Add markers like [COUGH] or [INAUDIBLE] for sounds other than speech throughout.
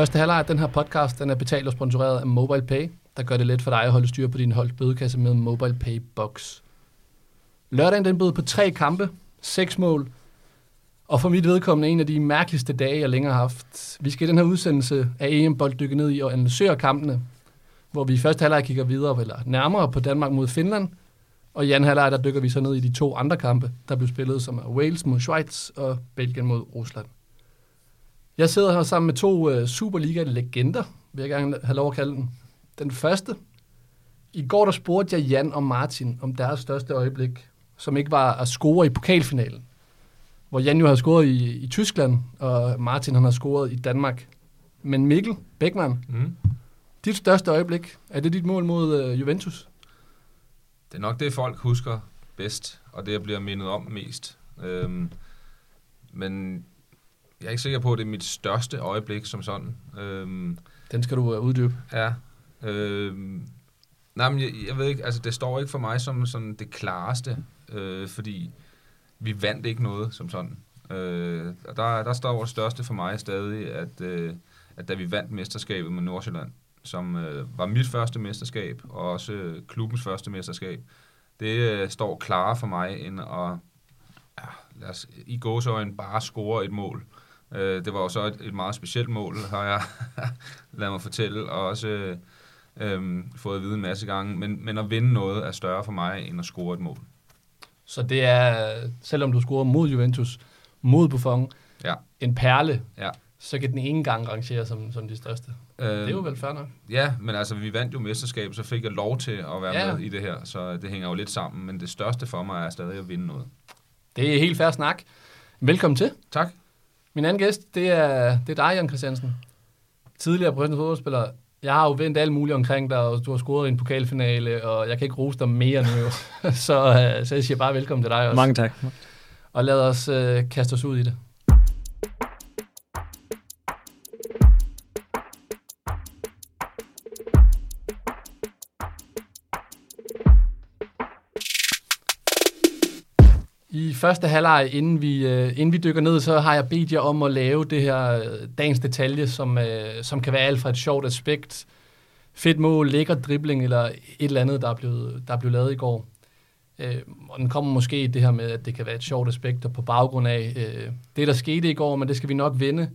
Første halvleg af den her podcast, den er betalt og sponsoreret af MobilePay, der gør det let for dig at holde styr på din holdt bødekasse med MobilePay Box. Lørdagen den bød på tre kampe, seks mål, og for mit vedkommende en af de mærkeligste dage, jeg længere har haft. Vi skal i den her udsendelse af EM-bold dykke ned i og analysere kampene, hvor vi i første halvleg kigger videre, eller nærmere på Danmark mod Finland, og i anden halvleg, der dykker vi så ned i de to andre kampe, der blev spillet, som er Wales mod Schweiz og Belgien mod Rusland. Jeg sidder her sammen med to uh, Superliga-legender, vil jeg gerne have lov at kalde den. Den første. I går der spurgte jeg Jan og Martin om deres største øjeblik, som ikke var at score i pokalfinalen. Hvor Jan jo har scoret i, i Tyskland, og Martin han har scoret i Danmark. Men Mikkel Beckmann, mm. dit største øjeblik, er det dit mål mod uh, Juventus? Det er nok det, folk husker bedst, og det, jeg bliver mindet om mest. Øhm, men jeg er ikke sikker på, at det er mit største øjeblik som sådan. Øhm, Den skal du uh, uddybe. Ja. Øhm, nej, men jeg, jeg ved ikke, altså det står ikke for mig som sådan det klareste, øh, fordi vi vandt ikke noget som sådan. Øh, og der, der står det største for mig stadig, at, øh, at da vi vandt mesterskabet med Nordsjælland, som øh, var mit første mesterskab, og også øh, klubbens første mesterskab, det øh, står klarere for mig, end at ja, lad os, i gåsøjne bare score et mål. Øh, det var jo så et, et meget specielt mål, har jeg [LAUGHS] ladet mig fortælle, og også øh, øh, fået at vide en masse gange. Men, men at vinde noget er større for mig, end at score et mål. Så det er, selvom du scorer mod Juventus, mod Buffon, ja. en perle, ja. så kan den ene gang rangere som, som de største. Øh, det er jo vel fair nok. Ja, men altså, vi vandt jo mesterskab, så fik jeg lov til at være ja. med i det her, så det hænger jo lidt sammen. Men det største for mig er stadig at vinde noget. Det er helt fair snak. Velkommen til. Tak. Min anden gæst, det er, det er dig, Jan Christiansen. Tidligere professionel fodboldspiller. Jeg har jo vendt alt muligt omkring dig, og du har scoret i en pokalfinale, og jeg kan ikke rose dig mere nu. [LAUGHS] så, øh, så jeg siger bare velkommen til dig også. Mange tak. Og lad os uh, kaste os ud i det. I første halvleg, inden vi, øh, inden vi dykker ned, så har jeg bedt jer om at lave det her øh, dagens detalje, som, øh, som kan være alt fra et sjovt aspekt, fedt mål, lækker dribling eller et eller andet, der er blevet, der er blevet lavet i går. Uh, og den kommer måske det her med, at det kan være et sjovt aspekt, og på baggrund af det, der skete i går, men det skal vi nok vende.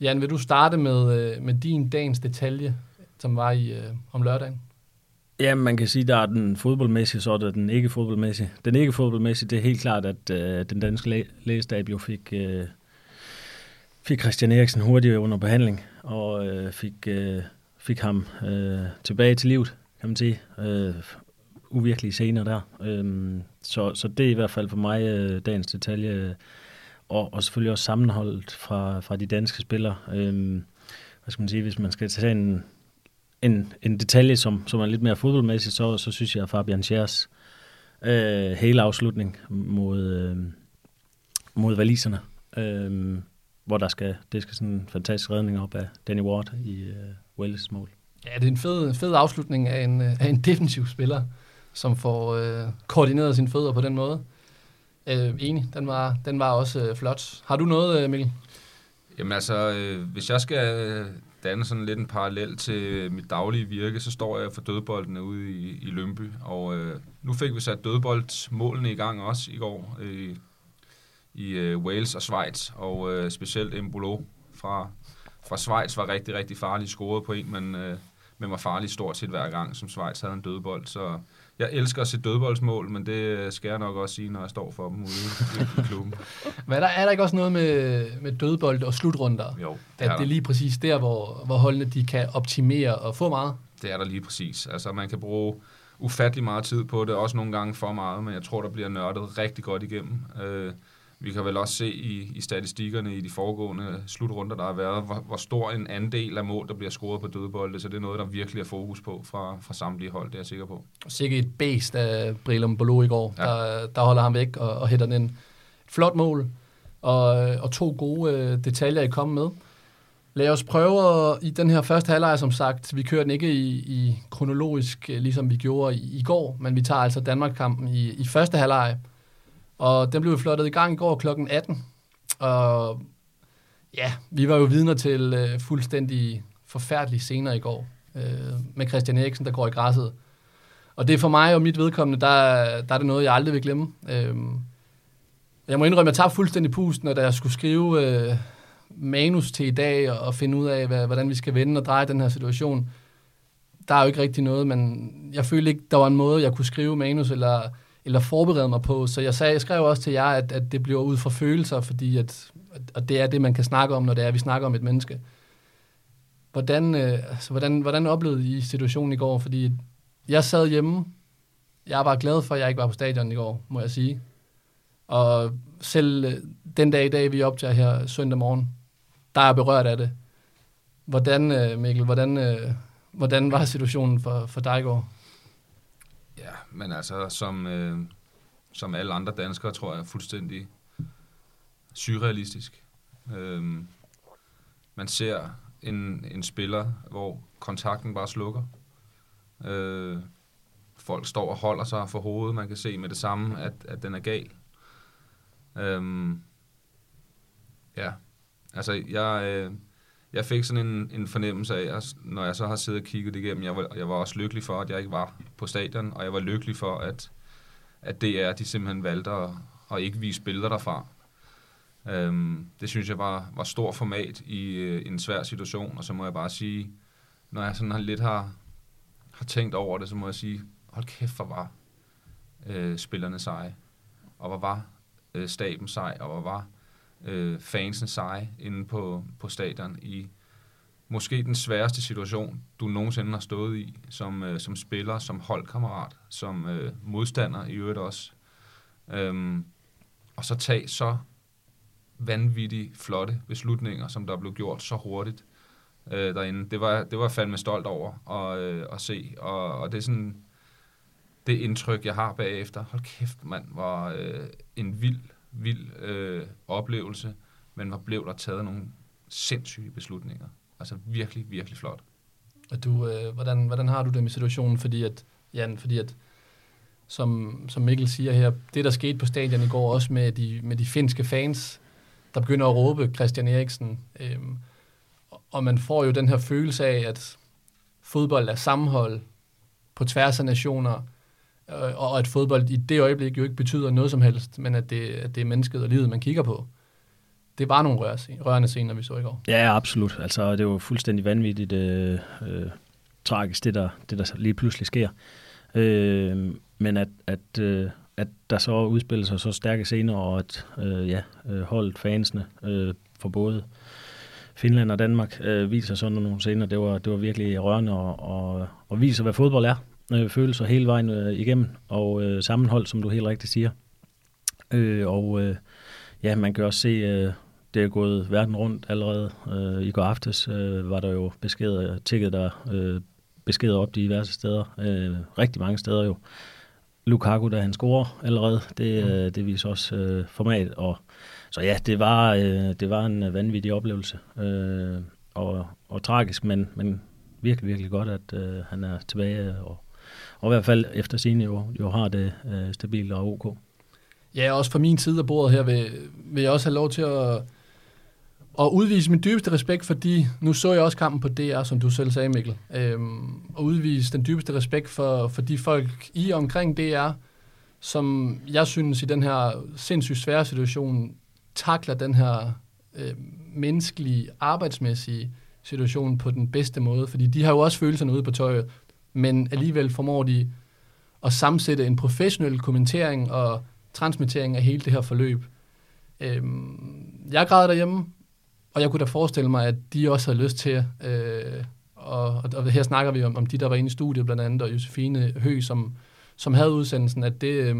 Jan, vil du starte med, med din dagens detalje, som var i om lørdagen? Ja, man kan sige, der er den fodboldmæssige, så er der den ikke fodboldmæssige. Den ikke fodboldmæssige, det er helt klart, at øh, den danske læ- lægestab jo fik, øh, fik Christian Eriksen hurtigt under behandling, og øh, fik, øh, fik ham øh, tilbage til livet, kan man sige. Øh, uvirkelige scener der. Øh, så, så det er i hvert fald for mig øh, dagens detalje, øh, og, og selvfølgelig også sammenholdet fra, fra de danske spillere. Øh, hvad skal man sige, hvis man skal tage en en, en detalje, som, som er lidt mere fodboldmæssig, så, så synes jeg, at Fabian Schers øh, hele afslutning mod, øh, mod valiserne, øh, hvor der skal, det skal sådan en fantastisk redning op af Danny Ward i øh, Wales mål. Ja, det er en fed, fed afslutning af en, af en defensiv spiller, som får øh, koordineret sine fødder på den måde. Øh, enig, den var, den var også øh, flot. Har du noget, øh, Mikkel? Jamen altså, øh, hvis jeg skal danne sådan lidt en parallel til mit daglige virke, så står jeg for dødboldene ude i, i Lømby, og øh, nu fik vi sat dødboldmålene i gang også i går øh, i øh, Wales og Schweiz, og øh, specielt Embolo fra, fra Schweiz var rigtig, rigtig farlig. Scoret på en, men, øh, men var farlig stort set hver gang, som Schweiz havde en dødbold, så jeg elsker at se dødboldsmål, men det skal jeg nok også sige, når jeg står for dem ude i, klubben. [LAUGHS] Men er der, er der ikke også noget med, med dødbold og slutrunder? Jo, det At det er lige præcis der, hvor, hvor holdene de kan optimere og få meget? Det er der lige præcis. Altså man kan bruge ufattelig meget tid på det, også nogle gange for meget, men jeg tror, der bliver nørdet rigtig godt igennem. Øh, vi kan vel også se i, i statistikkerne i de foregående slutrunder, der har været, hvor, hvor stor en andel af mål, der bliver scoret på dødbolde, så det er noget, der virkelig er fokus på fra, fra samtlige hold, det er jeg sikker på. Sikkert et bæst af Brilum Bolo i går, ja. der, der holder ham væk og, og hætter den et flot mål, og, og to gode øh, detaljer, I kom med. Lad os prøve i den her første halvleg, som sagt, vi kører den ikke i, i kronologisk, øh, ligesom vi gjorde i, i går, men vi tager altså Danmark-kampen i, i første halvleg, og den blev flottet i gang i går kl. 18. Og Ja, vi var jo vidner til øh, fuldstændig forfærdelige scener i går øh, med Christian Eriksen, der går i græsset. Og det er for mig og mit vedkommende, der, der er det noget, jeg aldrig vil glemme. Øh, jeg må indrømme, at jeg tabte fuldstændig pusten, da jeg skulle skrive øh, manus til i dag og, og finde ud af, hvad, hvordan vi skal vende og dreje den her situation. Der er jo ikke rigtig noget, men jeg følte ikke, der var en måde, jeg kunne skrive manus eller, eller forberede mig på. Så jeg, sagde, jeg skrev også til jer, at, at det bliver ud fra følelser, fordi at, at det er det, man kan snakke om, når det er, at vi snakker om et menneske. Hvordan, øh, altså, hvordan, hvordan oplevede I situationen i går? Fordi jeg sad hjemme. Jeg var glad for, at jeg ikke var på stadion i går, må jeg sige. Og selv øh, den dag i dag, vi optager her søndag morgen, der er jeg berørt af det. Hvordan, øh, Mikkel, hvordan, øh, hvordan var situationen for, for dig i går? Ja, men altså, som, øh, som alle andre danskere, tror jeg, fuldstændig surrealistisk. Øh, man ser en, en spiller, hvor kontakten bare slukker. Øh, folk står og holder sig for hovedet. Man kan se med det samme, at, at den er gal. Øh, ja, altså jeg, øh, jeg fik sådan en, en fornemmelse af, at når jeg så har siddet og kigget det igennem, jeg var, jeg var også lykkelig for, at jeg ikke var på stadion, og jeg var lykkelig for, at, at DR de simpelthen valgte at, at ikke vise billeder derfra. Øhm, det synes jeg var, var stor format i øh, en svær situation, og så må jeg bare sige, når jeg sådan lidt har, har tænkt over det, så må jeg sige, hold kæft, hvor var øh, spillerne seje, og hvor var øh, staben sej, og hvor var øh, fansen seje inde på, på stadion i måske den sværeste situation, du nogensinde har stået i, som, øh, som spiller, som holdkammerat, som øh, modstander i øvrigt også. Øhm, og så tage så vanvittigt flotte beslutninger, som der blev gjort så hurtigt øh, derinde. Det var, det var jeg fandme stolt over at, øh, at se, og, og det er sådan det indtryk, jeg har bagefter. Hold kæft, mand, var øh, en vild, vild øh, oplevelse, men hvor blev der taget nogle sindssyge beslutninger. Altså virkelig, virkelig flot. Og du, øh, hvordan, hvordan har du det med situationen? Fordi at, Jan, fordi at, som, som Mikkel siger her, det der skete på stadion i går også med de, med de finske fans, der begynder at råbe Christian Eriksen. Øh, og man får jo den her følelse af, at fodbold er sammenhold på tværs af nationer, Øh, og at fodbold i det øjeblik jo ikke betyder noget som helst, men at det, at det er mennesket og livet, man kigger på. Det var nogle rørende scener, vi så i går. Ja, absolut. Altså, det var fuldstændig vanvittigt øh, øh, tragisk, det der, det der lige pludselig sker. Øh, men at, at, øh, at der så udspiller sig så stærke scener, og at øh, ja, øh, holdet fansene øh, for både Finland og Danmark øh, viser sådan nogle scener. Det var, det var virkelig rørende og, og, og viser, hvad fodbold er. Øh, følelser hele vejen øh, igennem, og øh, sammenhold, som du helt rigtigt siger. Øh, og øh, ja, man kan også se, øh, det er gået verden rundt allerede. Øh, I går aftes øh, var der jo beskeder, tækket der øh, beskeder op diverse steder, øh, rigtig mange steder jo. Lukaku, da han scorer allerede, det, mm. øh, det viser også øh, format. Og, så ja, det var, øh, det var en vanvittig oplevelse. Øh, og, og tragisk, men, men virkelig, virkelig godt, at øh, han er tilbage. Og, og i hvert fald efter sine jo, jo har det øh, stabilt og ok. Ja, også fra min side af bordet her vil, vil jeg også have lov til at og udvise min dybeste respekt, fordi nu så jeg også kampen på DR, som du selv sagde, Mikkel. Øhm, og udvise den dybeste respekt for, for de folk i og omkring DR, som jeg synes i den her sindssygt svære situation, takler den her øh, menneskelige, arbejdsmæssige situation på den bedste måde. Fordi de har jo også følelserne ude på tøjet, men alligevel formår de at sammensætte en professionel kommentering og transmittering af hele det her forløb. Øhm, jeg græder derhjemme, og jeg kunne da forestille mig, at de også havde lyst til, øh, og, og her snakker vi om, om de, der var inde i studiet blandt andet, og Josefine Hø, som, som havde udsendelsen, at det øh,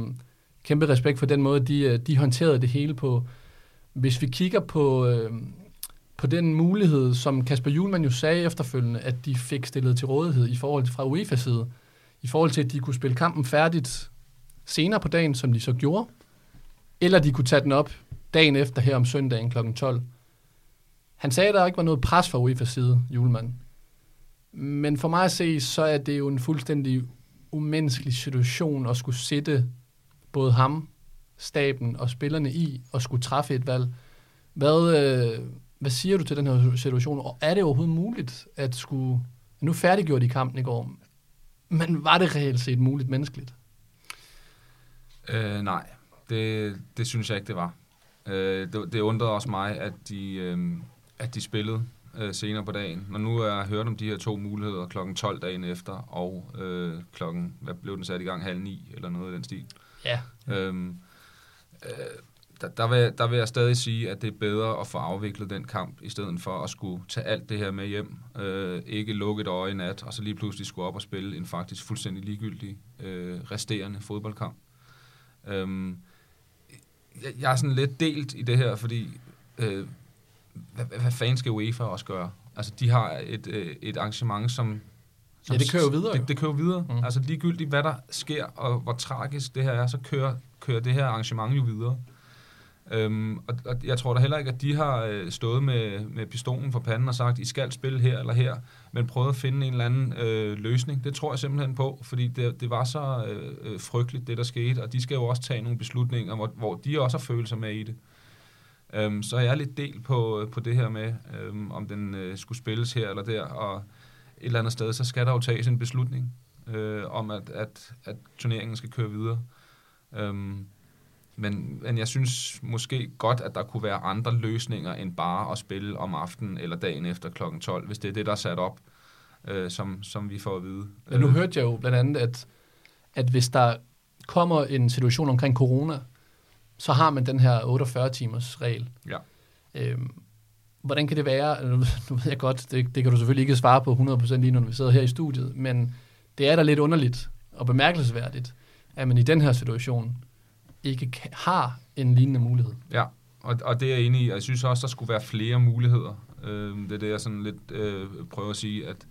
kæmpe respekt for den måde, de, øh, de håndterede det hele på. Hvis vi kigger på, øh, på den mulighed, som Kasper Julemand jo sagde efterfølgende, at de fik stillet til rådighed i forhold til fra UEFA side, i forhold til, at de kunne spille kampen færdigt senere på dagen, som de så gjorde, eller de kunne tage den op dagen efter her om søndagen kl. 12. Han sagde, at der ikke var noget pres fra UEFA's side, julemand. Men for mig at se, så er det jo en fuldstændig umenneskelig situation at skulle sætte både ham, staben og spillerne i og skulle træffe et valg. Hvad, øh, hvad siger du til den her situation? Og er det overhovedet muligt at skulle... Nu færdiggjorde de kampen i går, men var det reelt set muligt menneskeligt? Øh, nej, det, det synes jeg ikke, det var. Øh, det, det undrede også mig, at de, øh, at de spillede øh, senere på dagen. Når nu er jeg hørt om de her to muligheder klokken 12 dagen efter, og øh, klokken, hvad blev den sat i gang, halv ni, eller noget i den stil. Ja. Øhm, øh, der, der, vil, der vil jeg stadig sige, at det er bedre at få afviklet den kamp, i stedet for at skulle tage alt det her med hjem, øh, ikke lukke et øje i nat, og så lige pludselig skulle op og spille en faktisk fuldstændig ligegyldig øh, resterende fodboldkamp. Øhm, jeg, jeg er sådan lidt delt i det her, fordi øh, hvad, hvad fanden skal UEFA også gøre? Altså, de har et, øh, et arrangement, som... som Ja, det kører jo videre. Det, det kører videre. Mm. Altså, ligegyldigt hvad der sker, og hvor tragisk det her er, så kører, kører det her arrangement jo videre. Øhm, og, og jeg tror da heller ikke, at de har øh, stået med, med pistolen for panden og sagt, I skal spille her eller her, men prøvet at finde en eller anden øh, løsning. Det tror jeg simpelthen på, fordi det, det var så øh, øh frygteligt, det der skete, og de skal jo også tage nogle beslutninger, hvor, hvor de også har følelser med i det. Øhm, så jeg er lidt del på, øh, på det her med, øhm, om den øh, skulle spilles her eller der, og et eller andet sted, så skal der jo tages en beslutning øh, om, at, at, at turneringen skal køre videre. Øhm, men, men jeg synes måske godt, at der kunne være andre løsninger end bare at spille om aftenen eller dagen efter kl. 12, hvis det er det, der er sat op, øh, som, som vi får at vide. Men nu Øh, hørte jeg jo blandt andet, at, at hvis der kommer en situation omkring corona, så har man den her 48-timers regel. Ja. Øhm, hvordan kan det være, [LAUGHS] nu, nu ved jeg godt, det, det kan du selvfølgelig ikke svare på 100% lige når vi sidder her i studiet, men det er da lidt underligt og bemærkelsesværdigt, at man i den her situation ikke kan, har en lignende mulighed. Ja, og, og det er jeg enig i. og Jeg synes også, der skulle være flere muligheder. Øh, det er det, jeg sådan lidt øh, prøver at sige, at,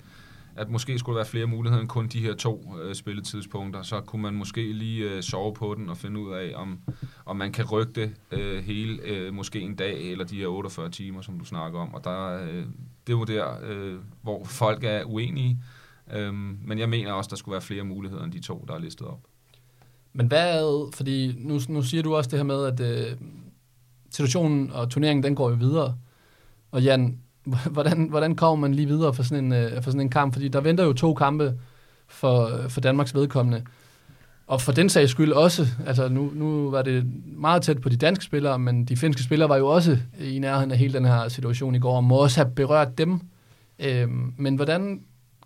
at måske skulle der være flere muligheder end kun de her to øh, spilletidspunkter. Så kunne man måske lige øh, sove på den og finde ud af, om, om man kan rykke det øh, hele, øh, måske en dag, eller de her 48 timer, som du snakker om. Og der, øh, det er jo der, øh, hvor folk er uenige. Øh, men jeg mener også, der skulle være flere muligheder end de to, der er listet op. Men hvad, fordi nu, nu siger du også det her med, at øh, situationen og turneringen, den går jo videre. Og Jan, [LAUGHS] hvordan, hvordan kommer man lige videre for sådan, en, øh, for sådan en kamp? Fordi der venter jo to kampe for, øh, for Danmarks vedkommende. Og for den sags skyld også, altså nu, nu var det meget tæt på de danske spillere, men de finske spillere var jo også i nærheden af hele den her situation i går, og må også have berørt dem. Øhm, men hvordan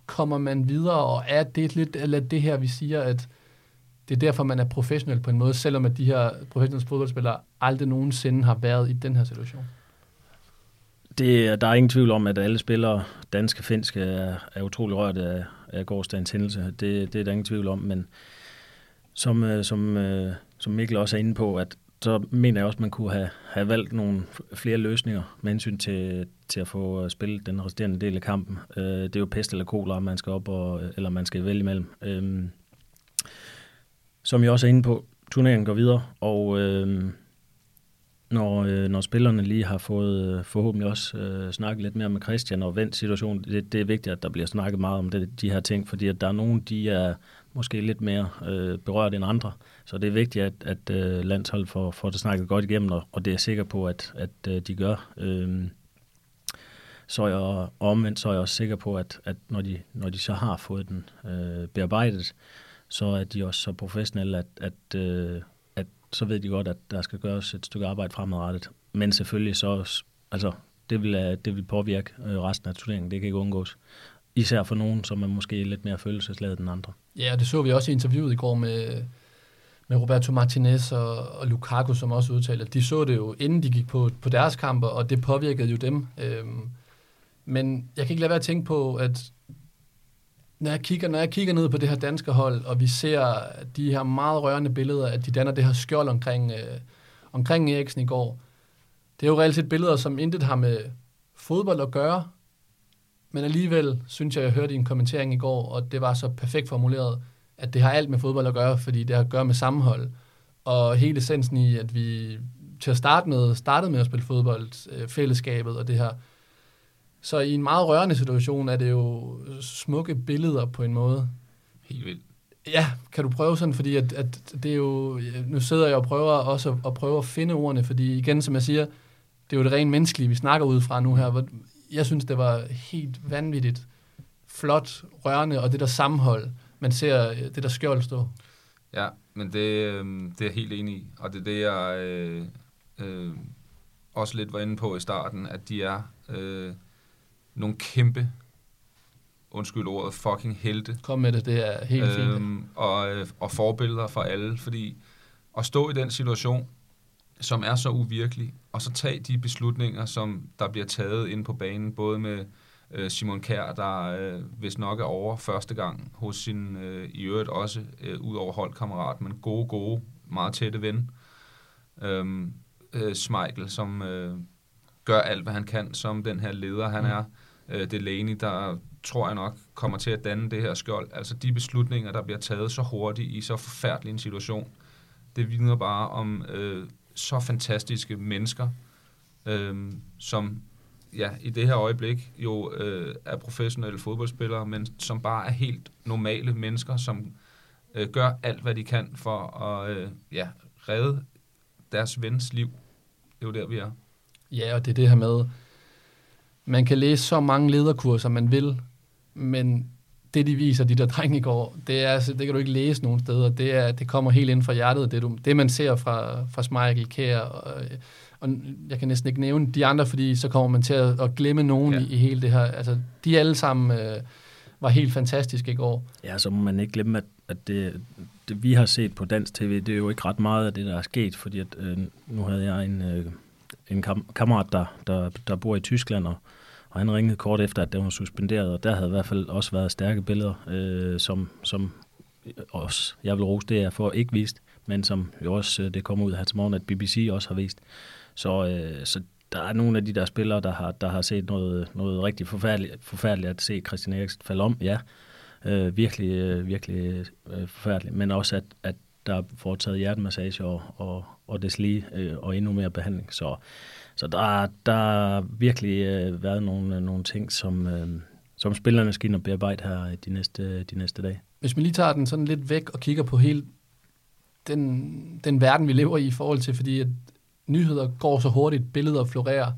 kommer man videre, og er det lidt eller det her, vi siger, at det er derfor, man er professionel på en måde, selvom at de her professionelle fodboldspillere aldrig nogensinde har været i den her situation? Det, der er ingen tvivl om, at alle spillere, danske og finske, er, er utrolig rørt af, af gårdsdagens hændelse. Det, det er der ingen tvivl om, men som, øh, som, øh, som Mikkel også er inde på, at så mener jeg også, at man kunne have, have valgt nogle flere løsninger med hensyn til, til at få øh, spillet den resterende del af kampen. Det er jo pest eller kolera, man skal op og, eller man skal vælge imellem. Øhm, som jeg også er inde på, turneringen går videre, og øh, når, øh, når spillerne lige har fået øh, forhåbentlig også øh, snakket lidt mere med Christian og vendt situationen, det, det er vigtigt, at der bliver snakket meget om det, de her ting, fordi at der er nogen, de er måske lidt mere øh, berørt end andre. Så det er vigtigt, at, at øh, landsholdet får, får det snakket godt igennem, og, og det er jeg sikker på, at, at øh, de gør. Øh, så er jeg, og omvendt så er jeg også sikker på, at, at når, de, når de så har fået den øh, bearbejdet, så er de også så professionelle, at, at, øh, at så ved de godt, at der skal gøres et stykke arbejde fremadrettet. Men selvfølgelig så, altså, det vil, øh, det vil påvirke øh, resten af turneringen, det kan ikke undgås. Især for nogen, som er måske lidt mere følelsesladet end andre. Ja, det så vi også i interviewet i går med, med Roberto Martinez og, og Lukaku, som også udtalte, at de så det jo, inden de gik på, på deres kamper, og det påvirkede jo dem. Øhm, men jeg kan ikke lade være at tænke på, at når jeg, kigger, når jeg kigger ned på det her danske hold, og vi ser de her meget rørende billeder, at de danner det her skjold omkring, øh, omkring Eriksen i går, det er jo reelt set billeder, som intet har med fodbold at gøre, men alligevel synes jeg, jeg hørte i en kommentering i går, og det var så perfekt formuleret, at det har alt med fodbold at gøre, fordi det har at gøre med sammenhold. Og hele essensen i, at vi til at starte med, startede med at spille fodbold, øh, fællesskabet og det her. Så i en meget rørende situation er det jo smukke billeder på en måde. Helt vildt. Ja, kan du prøve sådan, fordi at, at det er jo, nu sidder jeg og prøver også at, prøve at finde ordene, fordi igen, som jeg siger, det er jo det rent menneskelige, vi snakker ud fra nu her. Jeg synes, det var helt vanvittigt flot, rørende, og det der sammenhold, man ser øh, det der skjold stå. Ja, men det, øh, det er jeg helt enig i, og det er det, jeg øh, øh, også lidt var inde på i starten, at de er øh, nogle kæmpe, undskyld ordet, fucking helte. Kom med det, det er helt fint. Øhm, og, øh, og forbilleder for alle, fordi at stå i den situation, som er så uvirkelig, og så tage de beslutninger, som der bliver taget ind på banen, både med øh, Simon Kær, der øh, hvis nok er over første gang hos sin, øh, i øvrigt også øh, ud over holdkammerat, men gode, gode, meget tætte ven. Øhm, øh, Smeichel, som øh, gør alt, hvad han kan, som den her leder, han Mm. er. Øh, Delaney, der tror jeg nok kommer til at danne det her skjold. Altså de beslutninger, der bliver taget så hurtigt i så forfærdelig en situation, det vidner bare om øh, så fantastiske mennesker, øh, som ja, i det her øjeblik jo øh, er professionelle fodboldspillere, men som bare er helt normale mennesker, som øh, gør alt, hvad de kan for at øh, ja, redde deres vens liv. Det er jo der, vi er. Ja, og det er det her med, man kan læse så mange lederkurser, man vil, men det, de viser, de der drenge i går, det, er, altså, det kan du ikke læse nogen steder. Det, er, det kommer helt ind fra hjertet. Det, du, det man ser fra, fra Smeichel, Kjær, og, og jeg kan næsten ikke nævne de andre, fordi så kommer man til at, at glemme nogen ja. i, i hele det her. Altså, de alle sammen øh, var helt fantastiske i går. Ja, så må man ikke glemme, at, at det, det, vi har set på dansk tv, det er jo ikke ret meget af det, der er sket, fordi at, øh, nu havde jeg en, øh, en kam- kammerat, der, der, der bor i Tyskland, og, og han ringede kort efter, at den var suspenderet, og der havde i hvert fald også været stærke billeder, øh, som, som også, jeg vil rose det er for ikke vist, men som jo også, øh, det kommer ud her til morgen, at BBC også har vist. Så, øh, så der er nogle af de der spillere, der har, der har set noget, noget rigtig forfærdeligt, forfærdeligt at se Christian Eriksen falde om, ja. Øh, virkelig, øh, virkelig øh, forfærdeligt. Men også, at, at der er foretaget hjertemassage og, og, og deslige øh, og endnu mere behandling. Så, så der, der har virkelig øh, været nogle, øh, nogle ting, som, øh, som spillerne skal ind og bearbejde her øh, de næste, øh, de næste dage. Hvis man lige tager den sådan lidt væk og kigger på hele den, den verden, vi lever i i forhold til, fordi at nyheder går så hurtigt, billeder florerer.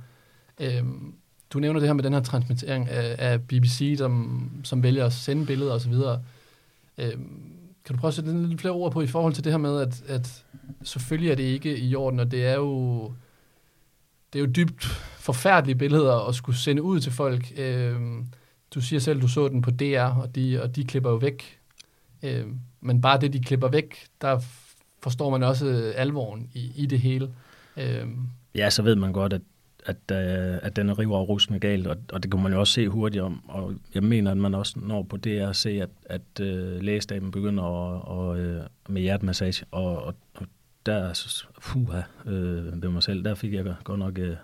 Øhm, du nævner det her med den her transmittering af, af BBC, som, som vælger at sende billeder osv. Øhm, kan du prøve at sætte lidt flere ord på i forhold til det her med, at, at selvfølgelig er det ikke i orden, og det er jo det er jo dybt forfærdelige billeder at skulle sende ud til folk. Øh, du siger selv, du så den på DR, og de, og de klipper jo væk. Øh, men bare det, de klipper væk, der forstår man også alvoren i, i det hele. Øh. Ja, så ved man godt, at, at, øh, at den river og rusende galt, og, og det kan man jo også se hurtigt om. Og jeg mener, at man også når på det at se, at, at øh, lægestaben begynder at, og, øh, med hjertemassage, og, og, og der, puha, øh, ved mig selv, der fik jeg godt nok øh,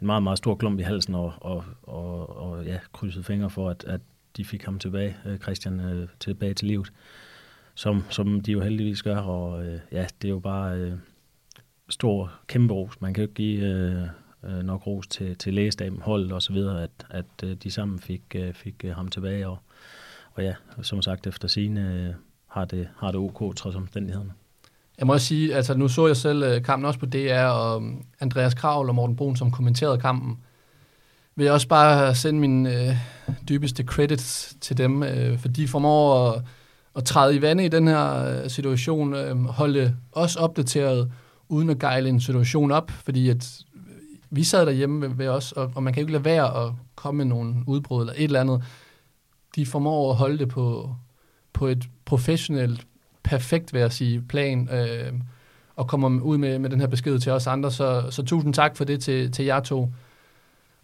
en meget, meget stor klump i halsen, og, og, og, og ja, krydset fingre for, at, at de fik ham tilbage, øh, Christian, øh, tilbage til livet, som, som de jo heldigvis gør, og øh, ja, det er jo bare... Øh, stor, kæmpe ros. Man kan jo ikke give øh, øh, nok ros til, til lægestaben, holdet og så videre, at, at øh, de sammen fik, øh, fik øh, ham tilbage. Og, og ja, som sagt, efter sine øh, har, det, har det ok, trods omstændighederne. jeg må også sige, altså nu så jeg selv øh, kampen også på DR, og um, Andreas Kravl og Morten Brun, som kommenterede kampen, vil jeg også bare sende min øh, dybeste credits til dem, øh, for de formår at, at træde i vande i den her øh, situation, øh, holde os opdateret, uden at gejle en situation op, fordi at vi sad derhjemme ved, ved os, og, og man kan jo ikke lade være at komme med nogle udbrud eller et eller andet. De formår at holde det på, på et professionelt, perfekt, vil jeg sige, plan, øh, og kommer ud med, med den her besked til os andre. Så, så tusind tak for det til, til jer to.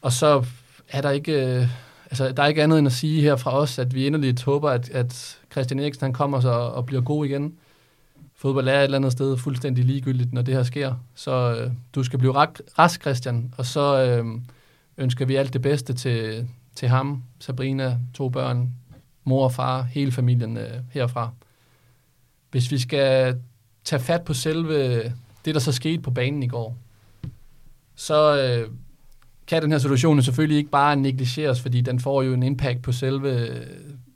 Og så er der ikke, øh, altså, der er ikke andet end at sige her fra os, at vi inderligt håber, at, at Christian Eriksen han kommer så og bliver god igen. Fodbold er et eller andet sted fuldstændig ligegyldigt, når det her sker. Så øh, du skal blive rask, Christian. Og så øh, ønsker vi alt det bedste til, til ham, Sabrina, to børn, mor og far, hele familien øh, herfra. Hvis vi skal tage fat på selve det, der så skete på banen i går, så øh, kan den her situation selvfølgelig ikke bare negligeres, fordi den får jo en impact på selve,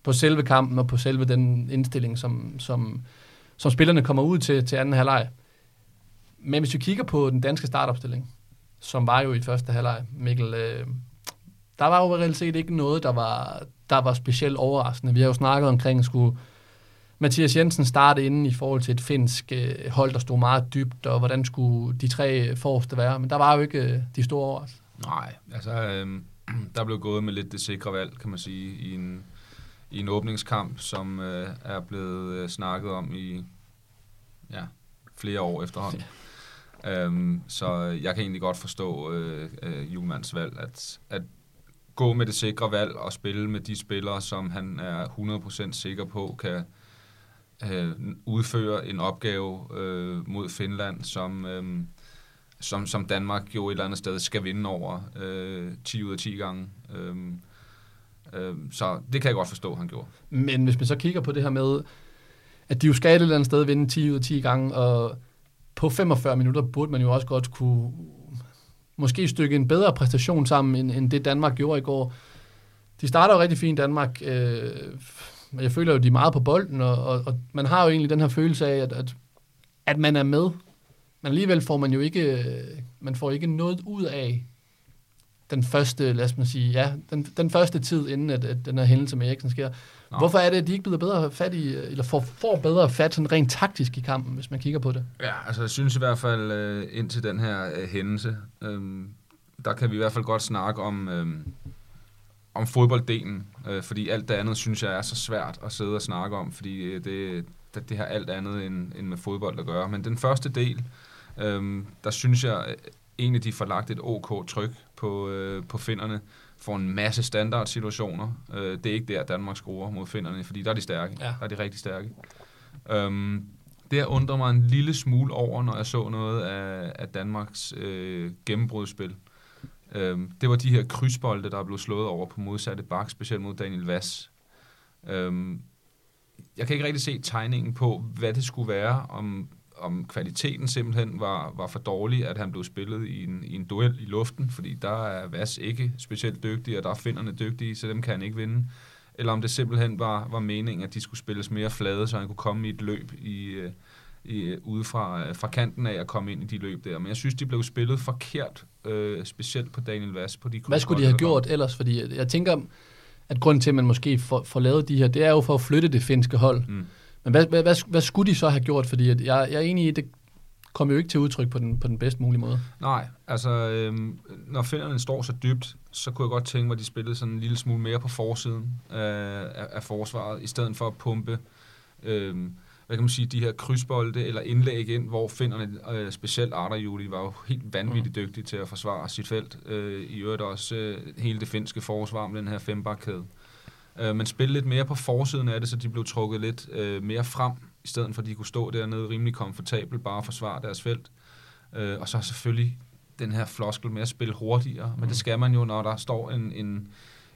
på selve kampen og på selve den indstilling, som, som, som spillerne kommer ud til, til anden halvleg. Men hvis du kigger på den danske startopstilling, som var jo i første halvleg, Mikkel. Øh, der var jo reelt set ikke noget, der var, der var specielt overraskende. Vi har jo snakket omkring, skulle Mathias Jensen starte inden i forhold til et finsk øh, hold, der stod meget dybt, og hvordan skulle de tre forreste være. Men der var jo ikke øh, de store overraskelser. Nej, altså øh, [CLEARS THROAT] der blev gået med lidt det sikre valg, kan man sige, i en, i en åbningskamp, som øh, er blevet øh, snakket om i ja, flere år efterhånden. Ja. Øhm, så jeg kan egentlig godt forstå øh, øh, Julemands valg, at, at gå med det sikre valg og spille med de spillere, som han er 100% sikker på kan øh, udføre en opgave øh, mod Finland, som, øh, som, som Danmark jo et eller andet sted skal vinde over øh, 10 ud af 10 gange. Øh, Øhm, så det kan jeg godt forstå, han gjorde. Men hvis man så kigger på det her med, at de jo skal et eller andet sted vinde 10 ud af 10 gange, og på 45 minutter burde man jo også godt kunne måske stykke en bedre præstation sammen, end, end det Danmark gjorde i går. De starter jo rigtig fint, Danmark. Øh, jeg føler jo, de er meget på bolden, og, og, og man har jo egentlig den her følelse af, at, at, at man er med. Men alligevel får man jo ikke, øh, man får ikke noget ud af den første, lad os sige, ja, den, den første tid, inden at, at den her hændelse med Eriksen sker. Nå. Hvorfor er det, at de ikke bliver bedre fat i, eller får, får bedre fat sådan rent taktisk i kampen, hvis man kigger på det? Ja, altså jeg synes i hvert fald, øh, indtil den her øh, hændelse, øh, der kan vi i hvert fald godt snakke om, øh, om fodbolddelen, øh, fordi alt det andet synes jeg er så svært at sidde og snakke om, fordi øh, det, det, det har alt andet end, end med fodbold at gøre. Men den første del, øh, der synes jeg øh, egentlig, de får lagt et OK tryk på, øh, på finderne, får en masse standardsituationer. Øh, det er ikke der, Danmark scorer mod finderne, fordi der er de stærke. Ja. Der er de rigtig stærke. Øhm, det undrer mig en lille smule over, når jeg så noget af, af Danmarks øh, gennembrudspil. Øhm, det var de her krydsbolde, der blev slået over på modsatte bak, specielt mod Daniel Vass. Øhm, jeg kan ikke rigtig se tegningen på, hvad det skulle være, om om kvaliteten simpelthen var, var for dårlig, at han blev spillet i en, i en duel i luften, fordi der er Vas ikke specielt dygtig, og der er finderne dygtige, så dem kan han ikke vinde. Eller om det simpelthen var, var meningen, at de skulle spilles mere flade, så han kunne komme i et løb i, øh, i, ude fra, fra kanten af at komme ind i de løb der. Men jeg synes, de blev spillet forkert, øh, specielt på Daniel Vass. På de Hvad skulle de have gjort ellers? Fordi jeg tænker, at grunden til, at man måske får, får lavet de her, det er jo for at flytte det finske hold. Mm men hvad, hvad, hvad, hvad skulle de så have gjort? Fordi at jeg, jeg er enig i, at det kom jo ikke til udtryk på den, på den bedst mulige måde. Nej, altså øhm, når finderne står så dybt, så kunne jeg godt tænke mig, at de spillede sådan en lille smule mere på forsiden af, af, af forsvaret, i stedet for at pumpe øhm, hvad kan man sige, de her krydsbolde eller indlæg ind, hvor finderne, øh, specielt Arter Juli, var jo helt vanvittigt mm. dygtige til at forsvare sit felt. Øh, I øvrigt også øh, hele det finske forsvar med den her fembakkæde. Øh, men spille lidt mere på forsiden af det, så de blev trukket lidt øh, mere frem, i stedet for at de kunne stå dernede rimelig komfortabelt, bare forsvare deres felt. Øh, og så selvfølgelig den her floskel med at spille hurtigere, men mm. det skal man jo, når der står en... en,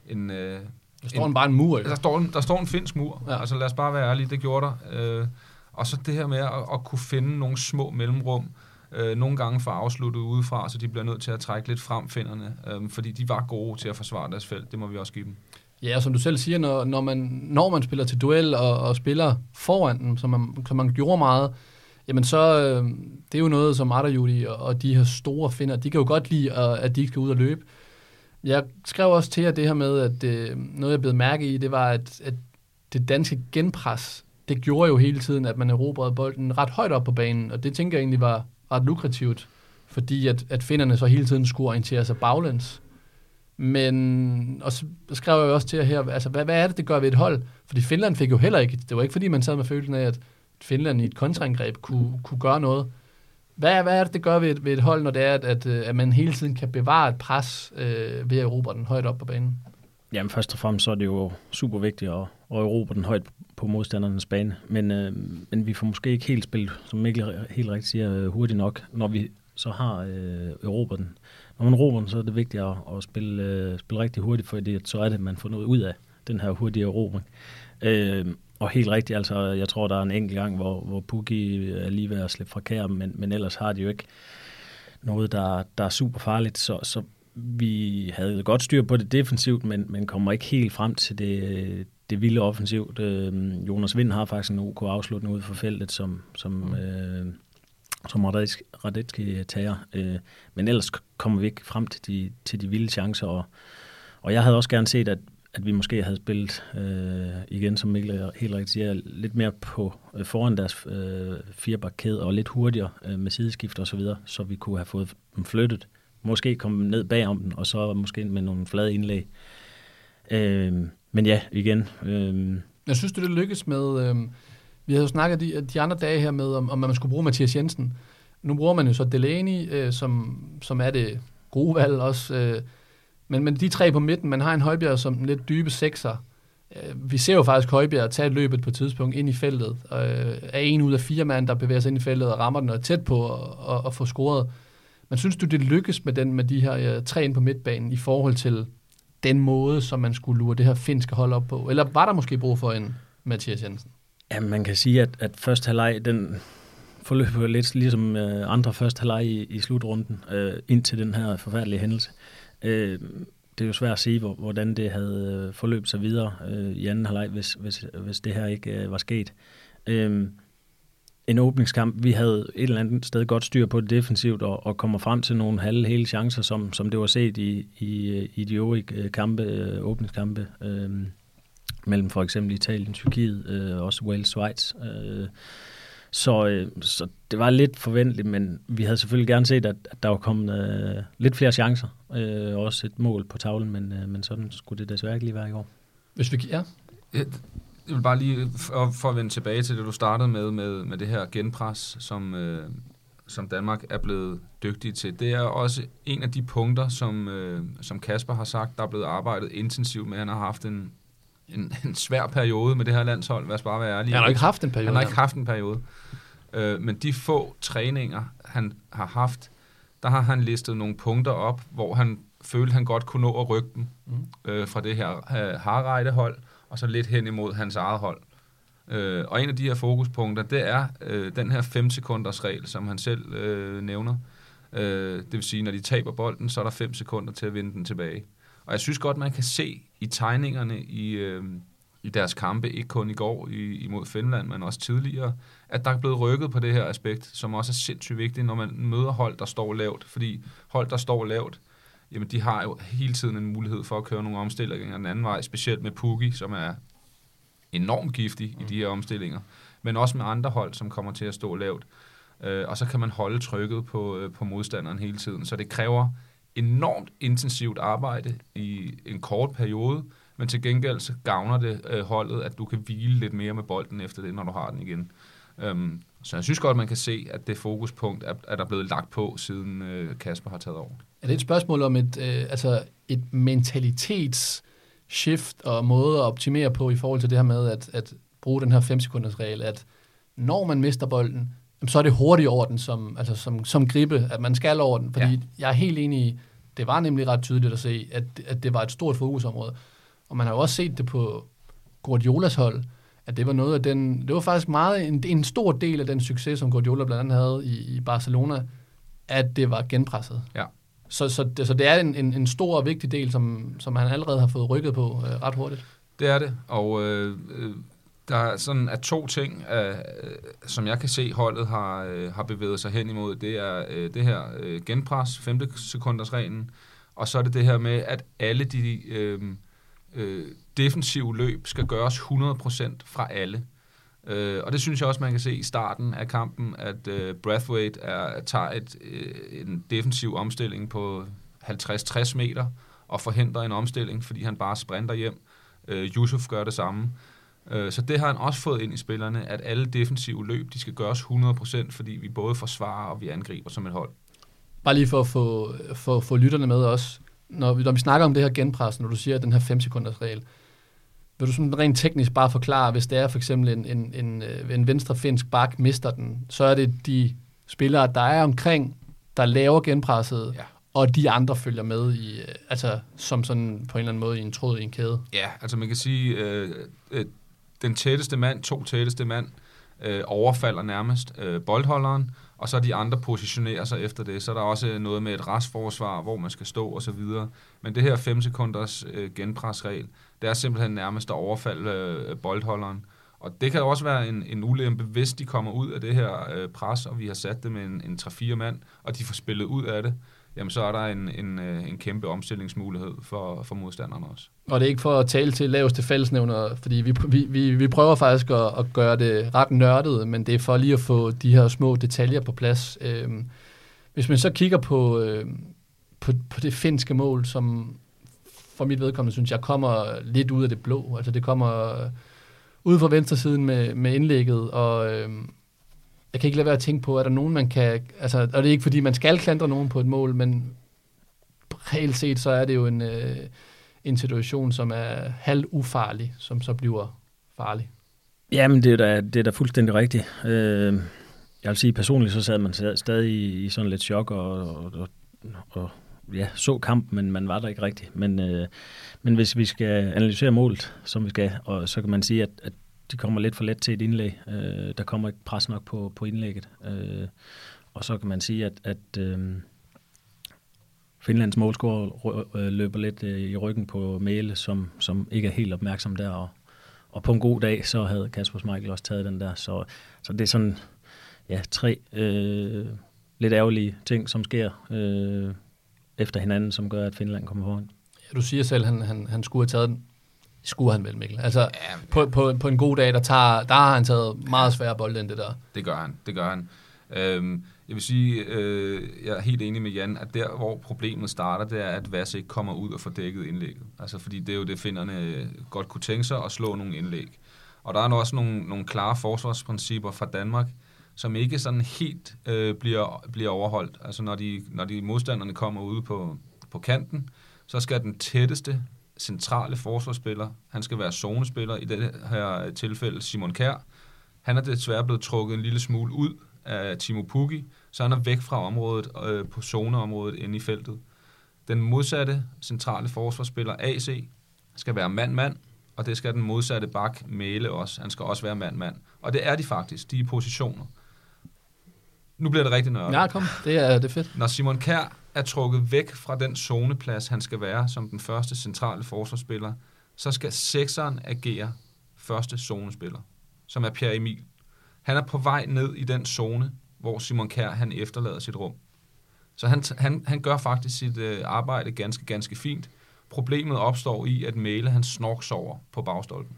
en øh, der står en, bare en mur. Ikke? Der, står en, der står en finsk mur. Ja. Altså lad os bare være ærlige, det gjorde der. Øh, og så det her med at, at kunne finde nogle små mellemrum, øh, nogle gange for afsluttet udefra, så de bliver nødt til at trække lidt frem, finderne, øh, fordi de var gode til at forsvare deres felt. Det må vi også give dem. Ja, som du selv siger, når, når, man, når man spiller til duel og, og spiller foran dem, som man, som man gjorde meget, jamen så, øh, det er jo noget, som Arda og, og de her store finder, de kan jo godt lide, at, at de ikke skal ud og løbe. Jeg skrev også til jer det her med, at øh, noget, jeg blev mærke i, det var, at, at det danske genpres, det gjorde jo hele tiden, at man erobrede bolden ret højt op på banen, og det tænker jeg egentlig var ret lukrativt, fordi at, at finderne så hele tiden skulle orientere sig baglæns. Men, og så skrev jeg også til jer her, altså, hvad, hvad er det, det gør ved et hold? Fordi Finland fik jo heller ikke, det var ikke fordi, man sad med følelsen af, at Finland i et kontraangreb kunne, kunne gøre noget. Hvad, hvad er det, det gør ved et, ved et hold, når det er, at, at, at man hele tiden kan bevare et pres øh, ved at erobre den højt op på banen? Jamen først og fremmest så er det jo super vigtigt at, at erobre den højt på modstandernes bane. Men, øh, men vi får måske ikke helt spillet, som Mikkel helt rigtigt siger, øh, hurtigt nok, når vi så har øh, erobret den når man råber så er det vigtigt at, at spille, øh, spille rigtig hurtigt, fordi så er det, at man får noget ud af den her hurtige erobring. Øh, og helt rigtigt, altså jeg tror, der er en enkelt gang, hvor, hvor Pukki er lige ved at slippe fra kæren, men, men ellers har de jo ikke noget, der, der er super farligt, så, så vi havde godt styr på det defensivt, men, men kommer ikke helt frem til det, det vilde offensivt. Øh, Jonas Vind har faktisk en OK afslutning ude for feltet, som, som mm. øh, som Radetzky, øh, tager. Øh, men ellers kommer vi ikke frem til de, til de vilde chancer, og, og jeg havde også gerne set, at, at vi måske havde spillet, øh, igen som Mikkel helt rigtigt siger, lidt mere på øh, foran deres øh, firebakkæde og lidt hurtigere øh, med sideskift og så videre, så vi kunne have fået dem flyttet. Måske komme ned bagom den, og så måske med nogle flade indlæg. Øh, men ja, igen. Øh, jeg synes, det lykkedes med... Øh, vi havde jo snakket de, de andre dage her med, om, om man skulle bruge Mathias Jensen. Nu bruger man jo så Delaney, øh, som, som er det gode valg også. Øh, men, men de tre på midten, man har en Højbjerg som en lidt dybe sekser. Øh, vi ser jo faktisk Højbjerg tage løbet på et tidspunkt ind i feltet. Øh, er en ud af fire mand, der bevæger sig ind i feltet og rammer den og er tæt på at, at få scoret. Men synes du, det lykkes med, den, med de her øh, tre ind på midtbanen i forhold til den måde, som man skulle lure det her finske hold op på? Eller var der måske brug for en Mathias Jensen? Ja, man kan sige, at, at første halvleg, den forløber lidt ligesom øh, andre første halvleg i, i slutrunden, øh, indtil den her forfærdelige hændelse. Øh, det er jo svært at sige, hvordan det havde øh, forløbet sig videre øh, i anden halvleg, hvis, hvis, hvis det her ikke øh, var sket. Øh, en åbningskamp, vi havde et eller andet sted godt styr på det defensivt, og, og kommer frem til nogle halve hele chancer, som, som det var set i, i, i de øvrige øh, kampe, øh, åbningskampe. Øh, mellem for eksempel Italien, Tyrkiet, øh, også Wales, Schweiz. Øh, så, øh, så det var lidt forventeligt, men vi havde selvfølgelig gerne set, at, at der var kommet øh, lidt flere chancer. Øh, også et mål på tavlen, men, øh, men sådan skulle det desværre ikke lige være i går. Hvis vi, ja. Jeg, jeg vil bare lige, for, for at vende tilbage til det, du startede med, med, med det her genpres, som, øh, som Danmark er blevet dygtige til. Det er også en af de punkter, som, øh, som Kasper har sagt, der er blevet arbejdet intensivt med. Han har haft en en, en svær periode med det her landshold, lad os bare være ærlige. Han har ikke haft en periode. Han har ikke haft en periode. Øh, men de få træninger, han har haft, der har han listet nogle punkter op, hvor han følte, han godt kunne nå at rykke dem mm. øh, fra det her øh, Harreide-hold, og så lidt hen imod hans eget hold. Øh, og en af de her fokuspunkter, det er øh, den her 5 sekunders regel, som han selv øh, nævner. Øh, det vil sige, når de taber bolden, så er der 5 sekunder til at vinde den tilbage. Og jeg synes godt, man kan se i tegningerne i, øh, i deres kampe, ikke kun i går i, imod Finland, men også tidligere, at der er blevet rykket på det her aspekt, som også er sindssygt vigtigt, når man møder hold, der står lavt. Fordi hold, der står lavt, jamen de har jo hele tiden en mulighed for at køre nogle omstillinger den anden vej, specielt med Pukki, som er enormt giftig mm. i de her omstillinger, men også med andre hold, som kommer til at stå lavt. Øh, og så kan man holde trykket på, øh, på modstanderen hele tiden. Så det kræver enormt intensivt arbejde i en kort periode, men til gengæld så gavner det øh, holdet, at du kan hvile lidt mere med bolden efter det, når du har den igen. Øhm, så jeg synes godt, man kan se, at det fokuspunkt er, er der blevet lagt på, siden øh, Kasper har taget over. Er det et spørgsmål om et, øh, altså et mentalitetsshift og måde at optimere på i forhold til det her med at, at bruge den her 5 sekunders regel, at når man mister bolden, så er det hurtigt over den som, altså som, som gribe, at man skal over den. Fordi ja. jeg er helt enig i, det var nemlig ret tydeligt at se, at, at det var et stort fokusområde. Og man har jo også set det på Guardiolas hold, at det var noget af den, det var faktisk meget en, en stor del af den succes, som Guardiola blandt andet havde i, i Barcelona, at det var genpresset. Ja. Så, så, det, så det er en, en, en stor og vigtig del, som, som han allerede har fået rykket på øh, ret hurtigt. Det er det, og øh, øh der sådan er to ting, øh, øh, som jeg kan se holdet har, øh, har bevæget sig hen imod. Det er øh, det her øh, genpres, 5 sekunders reglen, og så er det det her med, at alle de øh, øh, defensive løb skal gøres 100% fra alle. Øh, og det synes jeg også, man kan se i starten af kampen, at øh, Brathwaite er, tager et, øh, en defensiv omstilling på 50-60 meter og forhindrer en omstilling, fordi han bare sprinter hjem. Øh, Yusuf gør det samme. Øh, så det har han også fået ind i spillerne, at alle defensive løb, de skal gøres 100%, fordi vi både forsvarer og vi angriber som et hold. Bare lige for at få, for, få lytterne med også. Når vi, når vi snakker om det her genpres, når du siger den her 5 sekunders regel, vil du sådan rent teknisk bare forklare, hvis det er for eksempel en, en, en, øh, en venstre finsk bak mister den, så er det de spillere, der er omkring, der laver genpresset, ja. og de andre følger med i, øh, altså som sådan på en eller anden måde i en tråd i en kæde. Ja, altså man kan sige, øh, den tætteste mand, to tætteste mand, øh, overfalder nærmest øh, boldholderen, og så de andre positionerer sig efter det. Så er der også noget med et restforsvar, hvor man skal stå og så videre. Men det her 5 sekunders øh, genpresregel, det er simpelthen nærmest at overfalde øh, boldholderen. Og det kan også være en, en ulempe, hvis de kommer ud af det her øh, pres, og vi har sat dem en, en 3-4 mand, og de får spillet ud af det, jamen så er der en, en, øh, en kæmpe omstillingsmulighed for, for modstanderne også. Og det er ikke for at tale til laveste fællesnævner, fordi vi, vi, vi, vi prøver faktisk at, at gøre det ret nørdet, men det er for lige at få de her små detaljer på plads. Øhm, hvis man så kigger på, øhm, på, på det finske mål, som for mit vedkommende synes jeg kommer lidt ud af det blå. Altså det kommer ud fra venstre siden med, med indlægget, og øhm, jeg kan ikke lade være at tænke på, er der nogen, man kan... Altså, og det er ikke, fordi man skal klandre nogen på et mål, men reelt set, så er det jo en, øh, en situation, som er halv ufarlig, som så bliver farlig. Jamen, det er da, det er da fuldstændig rigtigt. Øh, jeg vil sige, personligt så sad man stadig i, i sådan lidt chok og, og, og, og ja, så kamp, men man var der ikke rigtigt. Men, øh, men hvis vi skal analysere målet, som vi skal, og så kan man sige, at, at de kommer lidt for let til et indlæg. Øh, der kommer ikke pres nok på, på indlægget. Øh, og så kan man sige, at, at øh, Finlands målscorer øh, løber lidt øh, i ryggen på Mæle, som, som ikke er helt opmærksom der. Og, og på en god dag, så havde Kasper Schmeichel også taget den der. Så, så det er sådan, ja, tre øh, lidt ærgerlige ting, som sker øh, efter hinanden, som gør, at Finland kommer foran. Ja, du siger selv, at han, han, han skulle have taget den. Skulle han vel, Mikkel? Altså, ja, på, på, på en god dag, der, tager, der har han taget meget svære bolde end det der. Det gør han, det gør han. Øhm, jeg vil sige, øh, jeg er helt enig med Jan, at der, hvor problemet starter, det er, at Vass ikke kommer ud og får dækket indlægget. Altså, fordi det er jo det, finderne godt kunne tænke sig at slå nogle indlæg. Og der er også nogle, nogle klare forsvarsprincipper fra Danmark, som ikke sådan helt øh, bliver, bliver overholdt. Altså, når de, når de modstanderne kommer ud på, på kanten, så skal den tætteste centrale forsvarsspiller, han skal være zonespiller, i det her tilfælde Simon Kær. Han er desværre blevet trukket en lille smule ud af Timo Pukki, så han er væk fra området, øh, på zoneområdet inde i feltet. Den modsatte centrale forsvarsspiller, AC, skal være mand-mand, og det skal den modsatte bak Mæle også. Han skal også være mand-mand. Og det er de faktisk, de er positioner. Nu bliver det rigtig nørdet. Ja, kom. Det er, det er fedt. Når Simon Kær er trukket væk fra den zoneplads, han skal være som den første centrale forsvarsspiller, så skal sekseren agere første zonespiller, som er Pierre Emil. Han er på vej ned i den zone, hvor Simon Kær han efterlader sit rum. Så han, han, han gør faktisk sit øh, arbejde ganske, ganske fint. Problemet opstår i, at Mæle han snorksover på bagstolpen.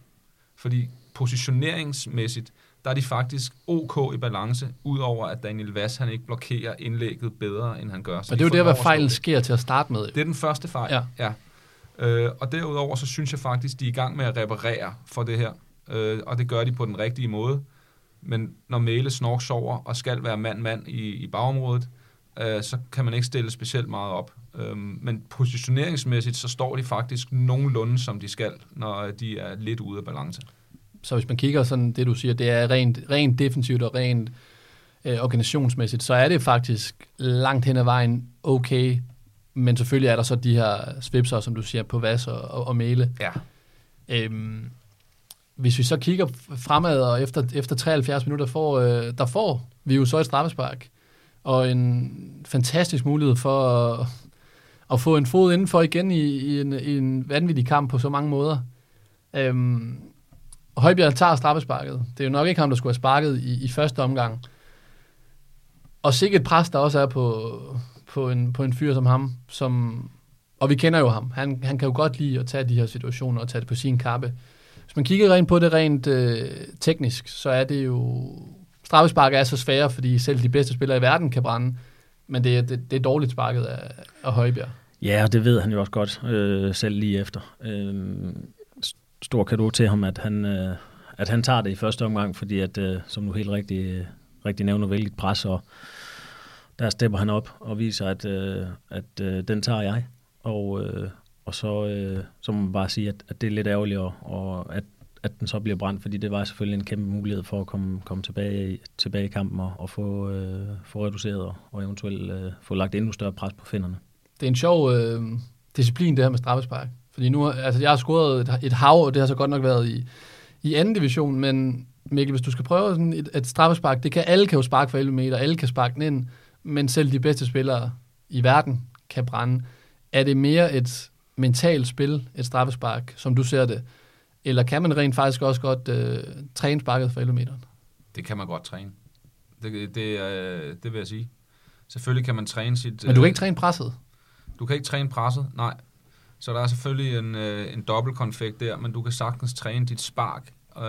Fordi positioneringsmæssigt, der er de faktisk ok i balance, udover at Daniel Vass han ikke blokerer indlægget bedre, end han gør. Så og det er jo der, hvad fejlen sker til at starte med. Det er den første fejl, ja. ja. Øh, og derudover, så synes jeg faktisk, de er i gang med at reparere for det her. Øh, og det gør de på den rigtige måde. Men når Mæle snork sover og skal være mand-mand i, i bagområdet, øh, så kan man ikke stille specielt meget op. Øh, men positioneringsmæssigt, så står de faktisk nogenlunde, som de skal, når de er lidt ude af balance. Så hvis man kigger sådan, det du siger, det er rent, rent defensivt og rent øh, organisationsmæssigt, så er det faktisk langt hen ad vejen okay, men selvfølgelig er der så de her svipser, som du siger, på Vas og, og, og Mæle. Ja. Øhm, hvis vi så kigger fremad, og efter, efter 73 minutter får, øh, der får vi jo så et straffespark, og en fantastisk mulighed for at, at få en fod indenfor igen i, i, en, i en vanvittig kamp på så mange måder. Øhm, Højbjerg tager straffesparket. Det er jo nok ikke ham, der skulle have sparket i, i første omgang. Og sikkert et pres, der også er på, på, en, på en fyr som ham, som, og vi kender jo ham. Han, han kan jo godt lide at tage de her situationer og tage det på sin kappe. Hvis man kigger rent på det rent øh, teknisk, så er det jo... Straffespark er så svære, fordi selv de bedste spillere i verden kan brænde, men det, det, det er dårligt sparket af, af Højbjerg. Ja, og det ved han jo også godt, øh, selv lige efter. Øh, stor kado til ham, at han, øh, at han tager det i første omgang, fordi at, øh, som du helt rigtig, øh, rigtig nævner, vældigt pres, og der stepper han op og viser, at, øh, at øh, den tager jeg. Og, øh, og så, øh, så må man bare sige, at, at det er lidt ærgerligt, og, og at, at den så bliver brændt, fordi det var selvfølgelig en kæmpe mulighed for at komme, komme tilbage, tilbage i kampen og, og få, øh, få reduceret og, og eventuelt øh, få lagt endnu større pres på finderne. Det er en sjov øh, disciplin, det her med straffespark. Fordi nu, altså jeg har scoret et, et hav, og det har så godt nok været i, i anden division, men Mikkel, hvis du skal prøve sådan et, et straffespark, det kan alle kan jo sparke for 11 meter, alle kan sparke den ind, men selv de bedste spillere i verden kan brænde. Er det mere et mentalt spil, et straffespark, som du ser det, Eller kan man rent faktisk også godt øh, træne sparket for 11 meter? Det kan man godt træne. Det, det, øh, det vil jeg sige. Selvfølgelig kan man træne sit... Men du kan øh, ikke træne presset? Du kan ikke træne presset, nej. Så der er selvfølgelig en, øh, en dobbeltkonfekt der, men du kan sagtens træne dit spark. Øh,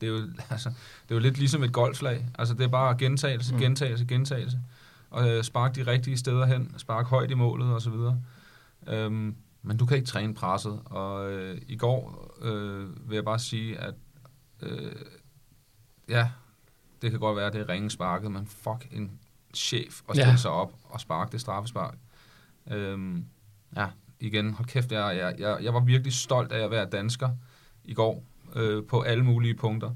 det, er jo, [LAUGHS] altså, det er jo lidt ligesom et golfslag. Altså, det er bare gentagelse, Mm. gentagelse, gentagelse. Og øh, spark de rigtige steder hen, spark højt i målet osv. Øhm, men du kan ikke træne presset. Og øh, i går øh, vil jeg bare sige, at øh, ja, det kan godt være, at det er ringe sparket, men fuck en chef at stille Ja. sig op og sparke det straffespark. Øhm, ja, igen, hold kæft, jeg, jeg, jeg, jeg var virkelig stolt af at være dansker i går, øh, på alle mulige punkter.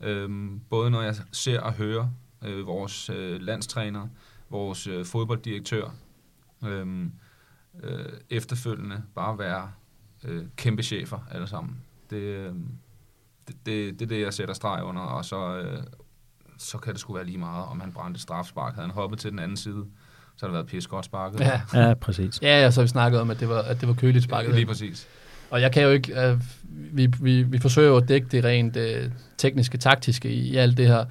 Øh, både når jeg ser og hører øh, vores øh, landstræner, vores øh, fodbolddirektør, øh, øh, efterfølgende bare være øh, kæmpe chefer alle sammen. Det, øh, det, det, det er det, jeg sætter streg under, og så, øh, så kan det sgu være lige meget, om han brændte straffespark. Havde han hoppet til den anden side, så har det været pis godt sparket. Ja. Ja, præcis. Ja, ja, så har vi snakket om, at det var, at det var køligt sparket. Lige præcis. Og jeg kan jo ikke... Øh, vi, vi, vi forsøger jo at dække det rent øh, tekniske, taktiske i, i alt det her.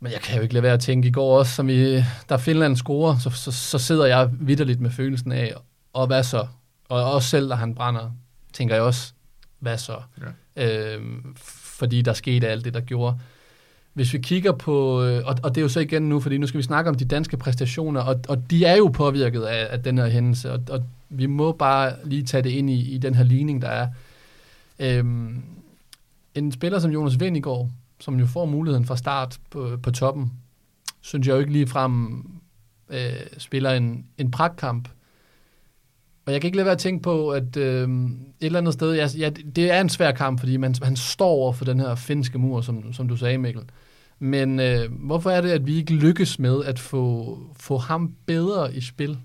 Men jeg kan jo ikke lade være at tænke i går også, som i, der Finland scorer, så, så, så sidder jeg vidderligt med følelsen af, og hvad så? Og også selv, når han brænder, tænker jeg også, hvad så? Ja. Øhm, fordi der skete alt det, der gjorde. Hvis vi kigger på, øh, og, og det er jo så igen nu, fordi nu skal vi snakke om de danske præstationer, og, og de er jo påvirket af, af den her hændelse, og, og vi må bare lige tage det ind i, i den her ligning, der er. Øhm, en spiller som Jonas Vind i går, som jo får muligheden fra start på, på toppen, synes jeg jo ikke lige frem øh, spiller en, en pragtkamp. Og jeg kan ikke lade være at tænke på, at øh, et eller andet sted, ja, ja, det er en svær kamp, fordi man, han står over for den her finske mur, som, som du sagde, Mikkel. Men øh, hvorfor er det, at vi ikke lykkes med at få, få ham bedre i spil,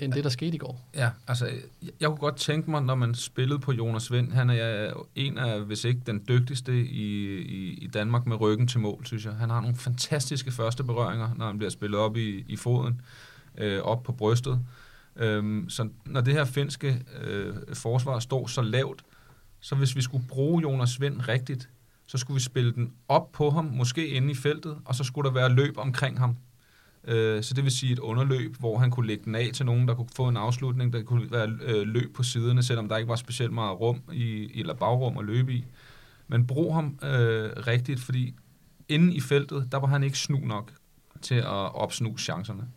end det, der skete i går? Ja, altså, jeg, jeg kunne godt tænke mig, når man spillede på Jonas Vind, han er en af, hvis ikke den dygtigste i, i, i Danmark med ryggen til mål, synes jeg. Han har nogle fantastiske første berøringer, når han bliver spillet op i, i foden, øh, op på brystet. Øhm, så når det her finske øh, forsvar står så lavt, så hvis vi skulle bruge Jonas Vind rigtigt, så skulle vi spille den op på ham, måske inde i feltet, og så skulle der være løb omkring ham. Øh, så det vil sige et underløb, hvor han kunne lægge den af til nogen, der kunne få en afslutning, der kunne være øh, løb på siderne, selvom der ikke var specielt meget rum i, eller bagrum at løbe i. Men brug ham øh, rigtigt, fordi inde i feltet, der var han ikke snu nok til at opsnu chancerne.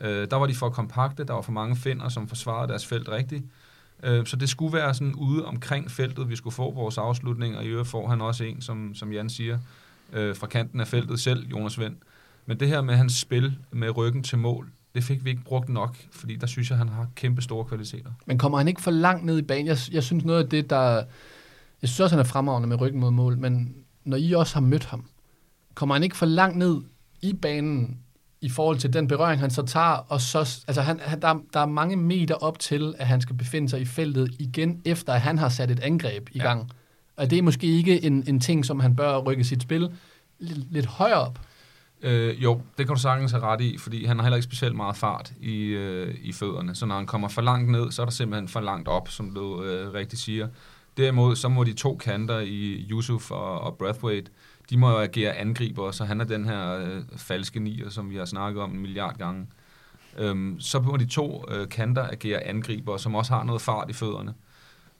Øh, der var de for kompakte, der var for mange finder, som forsvarede deres felt rigtigt. Øh, så det skulle være sådan ude omkring feltet, vi skulle få vores afslutning, og i øvrigt får han også en, som, som Jan siger, øh, fra kanten af feltet selv, Jonas Vind. Men det her med hans spil med ryggen til mål, det fik vi ikke brugt nok, fordi der synes jeg, han har kæmpe store kvaliteter. Men kommer han ikke for langt ned i banen? Jeg, jeg synes noget af det, der... Jeg synes også, han er fremragende med ryggen mod mål, men når I også har mødt ham, kommer han ikke for langt ned i banen i forhold til den berøring, han så tager, og så, altså han, han, der, der er mange meter op til, at han skal befinde sig i feltet igen, efter at han har sat et angreb i Ja. gang. Og det er måske ikke en, en ting, som han bør rykke sit spil lidt, lidt højere op. Øh, jo, det kan du sagtens have ret i, fordi han har heller ikke specielt meget fart i, øh, i fødderne. Så når han kommer for langt ned, så er der simpelthen for langt op, som du øh, rigtig siger. Derimod, så må de to kanter i Yusuf og, og Brathwaite, de må jo agere angriber, så han er den her øh, falske nier, som vi har snakket om en milliard gange. Øhm, så må de to øh, kanter agere angriber, som også har noget fart i fødderne.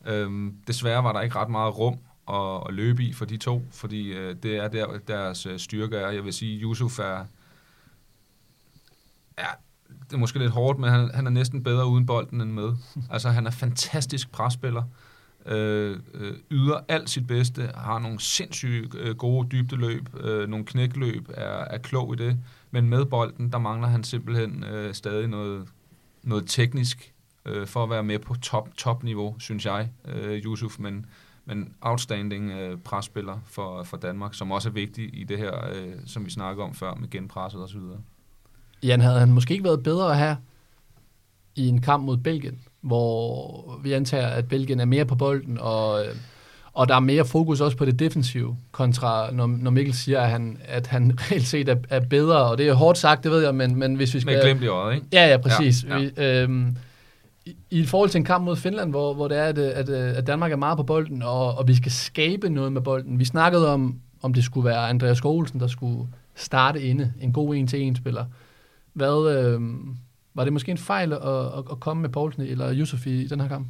Øhm, desværre var der ikke ret meget rum at, at løbe i for de to, fordi øh, det er der, deres øh, styrke er. Jeg vil sige, Yusuf er, ja, det er måske lidt hårdt, men han, han er næsten bedre uden bolden end med. [LAUGHS] Altså, han er fantastisk presspiller, øh, Øh, øh, yder alt sit bedste, har nogle sindssygt øh, gode dybdeløb, øh, nogle knækløb, er, er klog i det, men med bolden, der mangler han simpelthen øh, stadig noget, noget teknisk øh, for at være med på top, top niveau, synes jeg, øh, Yusuf, men men outstanding øh, presspiller for, for Danmark, som også er vigtig i det her, øh, som vi snakkede om før, med genpresset osv. Jan, havde han måske ikke været bedre at have i en kamp mod Belgien, hvor vi antager, at Belgien er mere på bolden, og, øh, og der er mere fokus også på det defensive, kontra når, når Mikkel siger, at han, at han [LAUGHS] reelt set er, er bedre, og det er hårdt sagt, det ved jeg, men, men hvis vi skal... Med glemt i øjet, ikke? Ja, ja, præcis. Ja, Ja. Vi, øhm, i, i forhold til en kamp mod Finland, hvor, hvor det er, at, at, at Danmark er meget på bolden, og, og vi skal skabe noget med bolden. Vi snakkede om, om det skulle være Andreas Skålsen, der skulle starte inde, en god en-til-en-spiller. Hvad, øh, var det måske en fejl at, at, komme med Poulsen eller Yusuf i, den her kamp?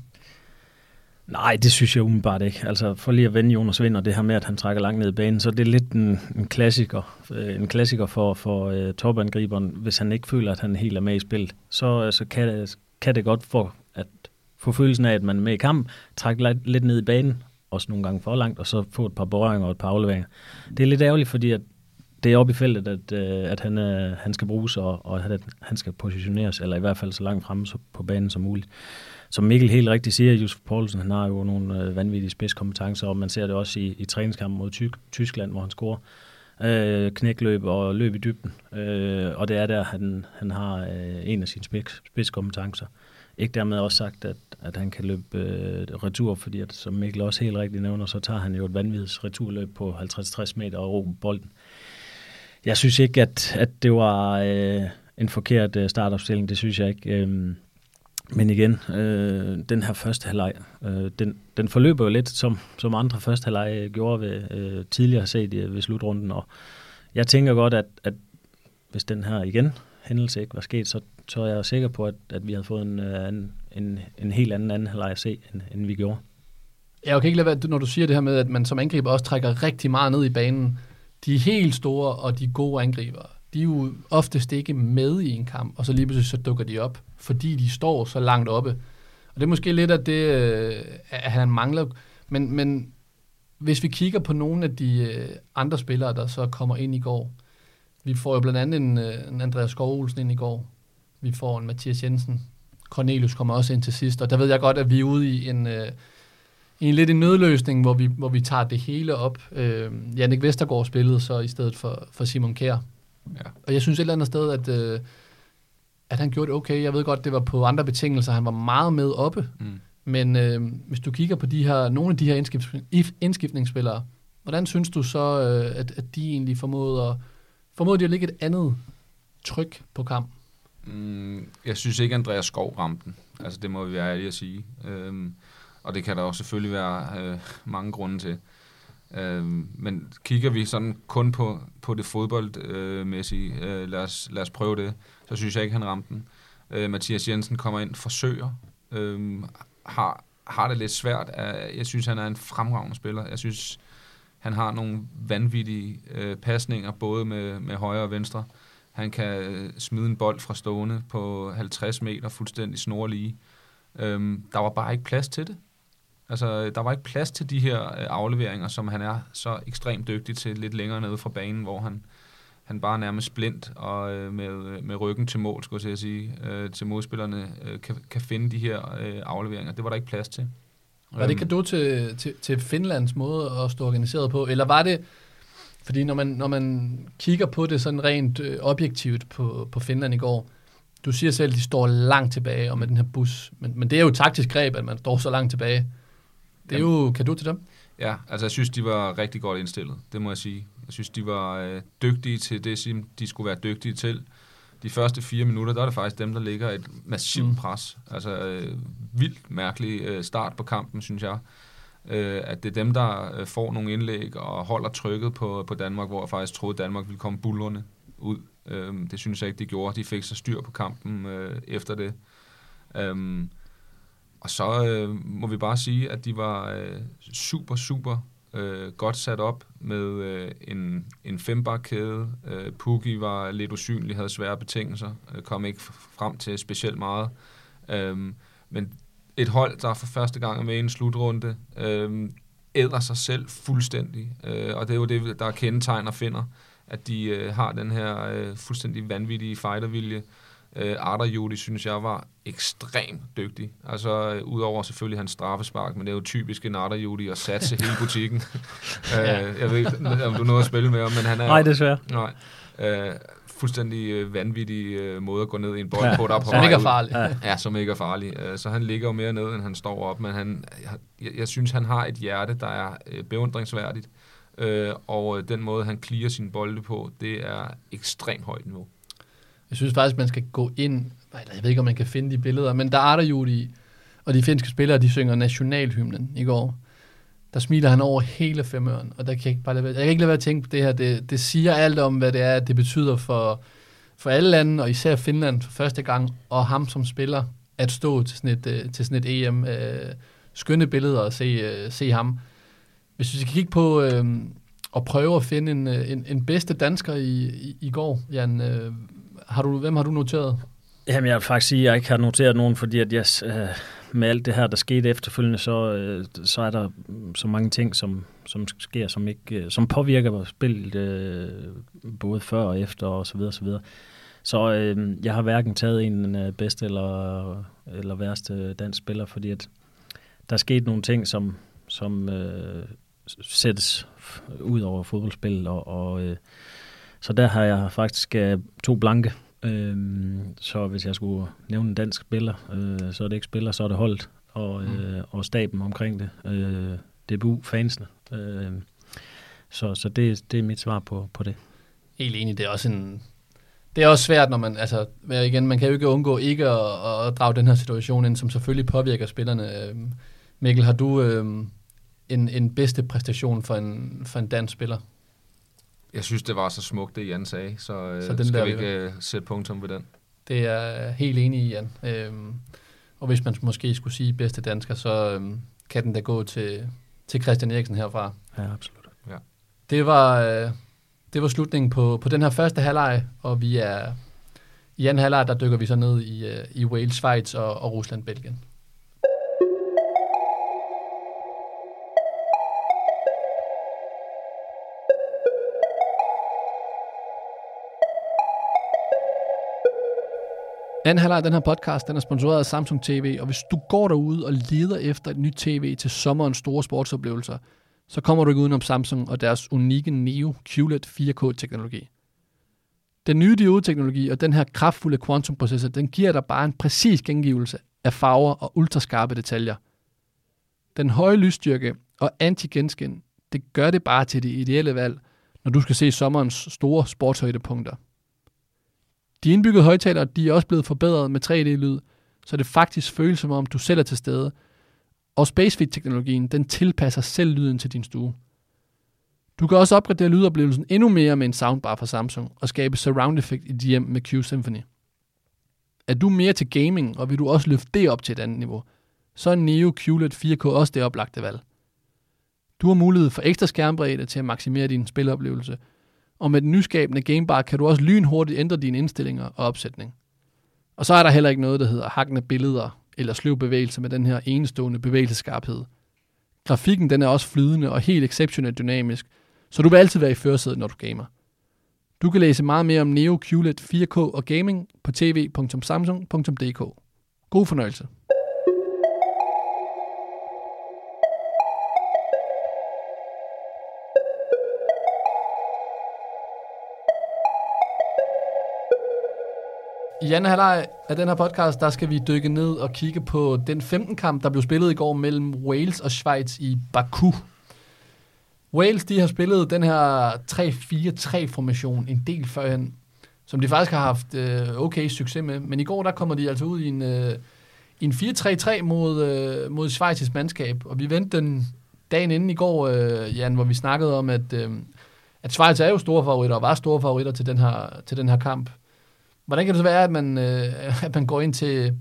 Nej, det synes jeg umiddelbart ikke. Altså for lige at vende Jonas Vind og det her med, at han trækker langt ned i banen, så det er lidt en, en klassiker, øh, en klassiker for, for uh, topangriberen. Hvis han ikke føler, at han helt er med i spillet, så, øh, så kan, kan det godt få, at, få følelsen af, at man er med i kamp, trække lidt, lidt ned i banen, også nogle gange for langt, og så få et par berøringer og et par afleveringer. Det er lidt ærgerligt, fordi at det er oppe i feltet, at, øh, at han, øh, han skal bruges, og, og at han skal positioneres, eller i hvert fald så langt fremme på banen som muligt som Mikkel helt rigtigt siger, Josef Poulsen, han har jo nogle øh, vanvittige spidskompetencer, og man ser det også i, i træningskampen mod Ty- Tyskland, hvor han scorer øh, knækløb og løb i dybden. Øh, og det er der, han, han har øh, en af sine spids, spidskompetencer. Ikke dermed også sagt, at, at han kan løbe øh, retur, fordi at, som Mikkel også helt rigtigt nævner, så tager han jo et vanvittigt returløb på 50-60 meter og råber bolden. Jeg synes ikke, at, at det var øh, en forkert øh, startopstilling. Det synes jeg ikke. Øh, men igen, øh, den her første halvleg, øh, den, den forløber jo lidt, som, som andre første halvleg øh, gjorde ved, øh, tidligere set øh, ved slutrunden. Og jeg tænker godt, at, at hvis den her igen hændelse ikke var sket, så, så er jeg sikker på, at, at vi havde fået en, øh, en, en, en helt anden anden halvleg at se, end, end vi gjorde. Jeg kan ikke lade være, når du siger det her med, at man som angriber også trækker rigtig meget ned i banen. De helt store og de gode angriber, de er jo oftest ikke med i en kamp, og så lige pludselig så dukker de op fordi de står så langt oppe. Og det er måske lidt af det, øh, at han mangler. Men, men hvis vi kigger på nogle af de øh, andre spillere, der så kommer ind i går. Vi får jo blandt andet en, øh, en Andreas Skov ind i går. Vi får en Mathias Jensen. Cornelius kommer også ind til sidst. Og der ved jeg godt, at vi er ude i en, i en lidt en nødløsning, hvor vi, hvor vi tager det hele op. Øh, Jannik Vestergaard spillede så i stedet for, for Simon Kjær. Ja. Og jeg synes et eller andet sted, at... Øh, at han gjorde det okay. Jeg ved godt, det var på andre betingelser. Han var meget med oppe. Mm. Men øh, hvis du kigger på de her, nogle af de her indskift, indskiftningsspillere, hvordan synes du så, øh, at, at de egentlig formåede at, formåede de at lægge et andet tryk på kamp? Mm, jeg synes ikke, Andreas Skov ramte den. Altså, det må vi være ærlige at sige. Øhm, og det kan der også selvfølgelig være øh, mange grunde til. Øh, men kigger vi sådan kun på, på det fodboldmæssige, øh, lad, os, lad os prøve det, så synes jeg ikke, han ramte den. Øh, Mathias Jensen kommer ind, forsøger, øh, har, har det lidt svært. Øh, jeg synes, han er en fremragende spiller. Jeg synes, han har nogle vanvittige øh, pasninger, både med, med højre og venstre. Han kan øh, smide en bold fra stående på 50 meter, fuldstændig snorlige. Øhm, der var bare ikke plads til det. Altså, der var ikke plads til de her øh, afleveringer, som han er så ekstremt dygtig til lidt længere nede fra banen, hvor han, han bare nærmest splint og øh, med, med ryggen til mål, skulle jeg sige, øh, til modspillerne, øh, kan, kan finde de her øh, afleveringer. Det var der ikke plads til. Var det du til, til, til Finlands måde at stå organiseret på, eller var det, fordi når man, når man kigger på det sådan rent øh, objektivt på, på Finland i går, du siger selv, at de står langt tilbage og med den her bus, men, men det er jo et taktisk greb, at man står så langt tilbage. Det er jo, kan du til dem? Ja, altså jeg synes, de var rigtig godt indstillet, det må jeg sige. Jeg synes, de var øh, dygtige til det, som de skulle være dygtige til. De første fire minutter, der er det faktisk dem, der ligger et massivt mm. pres. Altså øh, vildt mærkelig øh, start på kampen, synes jeg. Øh, at det er dem, der øh, får nogle indlæg og holder trykket på, på Danmark, hvor jeg faktisk troede, Danmark ville komme bullerne ud. Øh, det synes jeg ikke, de gjorde. De fik så styr på kampen øh, efter det. Øh, og så øh, må vi bare sige, at de var øh, super, super øh, godt sat op med øh, en, en fembakkæde. Øh, Pukki var lidt usynlig, havde svære betingelser, øh, kom ikke frem til specielt meget. Øh, men et hold, der for første gang er med i en slutrunde, øh, æder sig selv fuldstændig. Øh, og det er jo det, der kendetegner finder, at de øh, har den her øh, fuldstændig vanvittige fightervilje, Øh, Arter Judy synes jeg var ekstremt dygtig. Altså, øh, udover selvfølgelig hans straffespark, men det er jo typisk en Arter Judy at satse hele butikken. [LAUGHS] øh, jeg ved ikke, om du nåede at spille med ham, men han er... Nej, desværre. Nej. Øh, fuldstændig øh, vanvittig øh, måde at gå ned i en bold ja. på, der på Som ikke er farlig. Ja. ja, som ikke er farlig. Øh, så han ligger jo mere ned, end han står op, men han, jeg, jeg synes, han har et hjerte, der er øh, beundringsværdigt. Øh, og øh, den måde, han klirer sin bolde på, det er ekstremt højt niveau. Jeg synes faktisk, man skal gå ind eller jeg ved ikke, om man kan finde de billeder, men der er der jo de, og de finske spillere, de synger nationalhymnen i går. Der smiler han over hele femøren, og der kan jeg ikke bare lade være, jeg kan ikke lade være at tænke på det her. Det, det siger alt om, hvad det er, det betyder for, for alle lande, og især Finland for første gang, og ham som spiller, at stå til sådan et, øh, til sådan et EM. Øh, skønne billeder at se, øh, se ham. Hvis vi skal kigge på øh, og prøve at finde en, øh, en, en bedste dansker i, i, i går, Jan, øh, har du, hvem har du noteret? Jamen, jeg vil faktisk sige, at jeg ikke har noteret nogen, fordi at jeg, øh, med alt det her, der skete efterfølgende, så, øh, så er der så mange ting, som, som sker, som, ikke, øh, som påvirker spillet øh, både før og efter og så videre, så videre. Så øh, jeg har hverken taget en øh, bedste eller, eller værste dansk spiller, fordi at der er sket nogle ting, som, som øh, sættes ud over fodboldspil, og, og øh, så der har jeg faktisk øh, to blanke. Øh, så hvis jeg skulle nævne en dansk spiller, øh, så er det ikke spiller, så er det holdt, og, mm. øh, og staben omkring det. Øh, DBU, fansene. Øh, så så det, det er mit svar på, på det. Helt enig, det er også en, det er også svært, når man, altså, igen, man kan jo ikke undgå ikke at, at drage den her situation ind, som selvfølgelig påvirker spillerne. Øhm, Mikkel, har du øh, en, en bedste præstation for en, for en dansk spiller? Jeg synes, det var så smukt, det Jan sagde, så, øh, så den skal der, vi ikke uh, sætte punktum ved den. Det er helt enig i, Jan. Øhm, og hvis man måske skulle sige bedste dansker, så øhm, kan den da gå til, til Christian Eriksen herfra. Ja, absolut. Ja. Det var, øh, det var slutningen på, på den her første halvleg, og vi er i anden halvleg, der dykker vi så ned i, øh, i Wales, Schweiz og, og Rusland, Anden halvleg af den her podcast, den er sponsoreret af Samsung TV, og hvis du går derude og leder efter et nyt tv til sommerens store sportsoplevelser, så kommer du ikke udenom Samsung og deres unikke Neo QLED 4K-teknologi. Den nye diode-teknologi og den her kraftfulde quantum-processor, den giver dig bare en præcis gengivelse af farver og ultraskarpe detaljer. Den høje lysstyrke og anti-genskin, det gør det bare til det ideelle valg, når du skal se sommerens store sportshøjdepunkter. De indbyggede højtalere de er også blevet forbedret med 3D-lyd, så det faktisk føles som om, du selv er til stede. Og SpaceFit-teknologien, den tilpasser selv lyden til din stue. Du kan også opgradere lydoplevelsen endnu mere med en soundbar fra Samsung og skabe surround effect i dit hjem med Q Symphony. Er du mere til gaming, og vil du også løfte det op til et andet niveau, så er Neo QLED 4K også det oplagte valg. Du har mulighed for ekstra skærmbredde til at maksimere din spiloplevelse – og med den nyskabende gamebar kan du også lynhurtigt ændre dine indstillinger og opsætning. Og så er der heller ikke noget, der hedder hakkende billeder eller sløv bevægelse med den her enestående bevægelseskarphed. Grafikken den er også flydende og helt exceptionelt dynamisk, så du vil altid være i førersædet, når du gamer. Du kan læse meget mere om Neo QLED 4K og gaming på tv.samsung.dk. God fornøjelse. I anden halvleg af den her podcast, der skal vi dykke ned og kigge på den 15 kamp, der blev spillet i går mellem Wales og Schweiz i Baku. Wales, de har spillet den her 3-4-3-formation en del førhen, som de faktisk har haft øh, okay succes med. Men i går, der kommer de altså ud i en, øh, en 4-3-3 mod, øh, mod Schweiz's mandskab. Og vi vendte den dagen inden i går, øh, Jan, hvor vi snakkede om, at, øh, at Schweiz er jo store favoritter, og var store favoritter til den her, til den her kamp. Hvordan kan det så være, at man, øh, [LAUGHS] at man går ind til,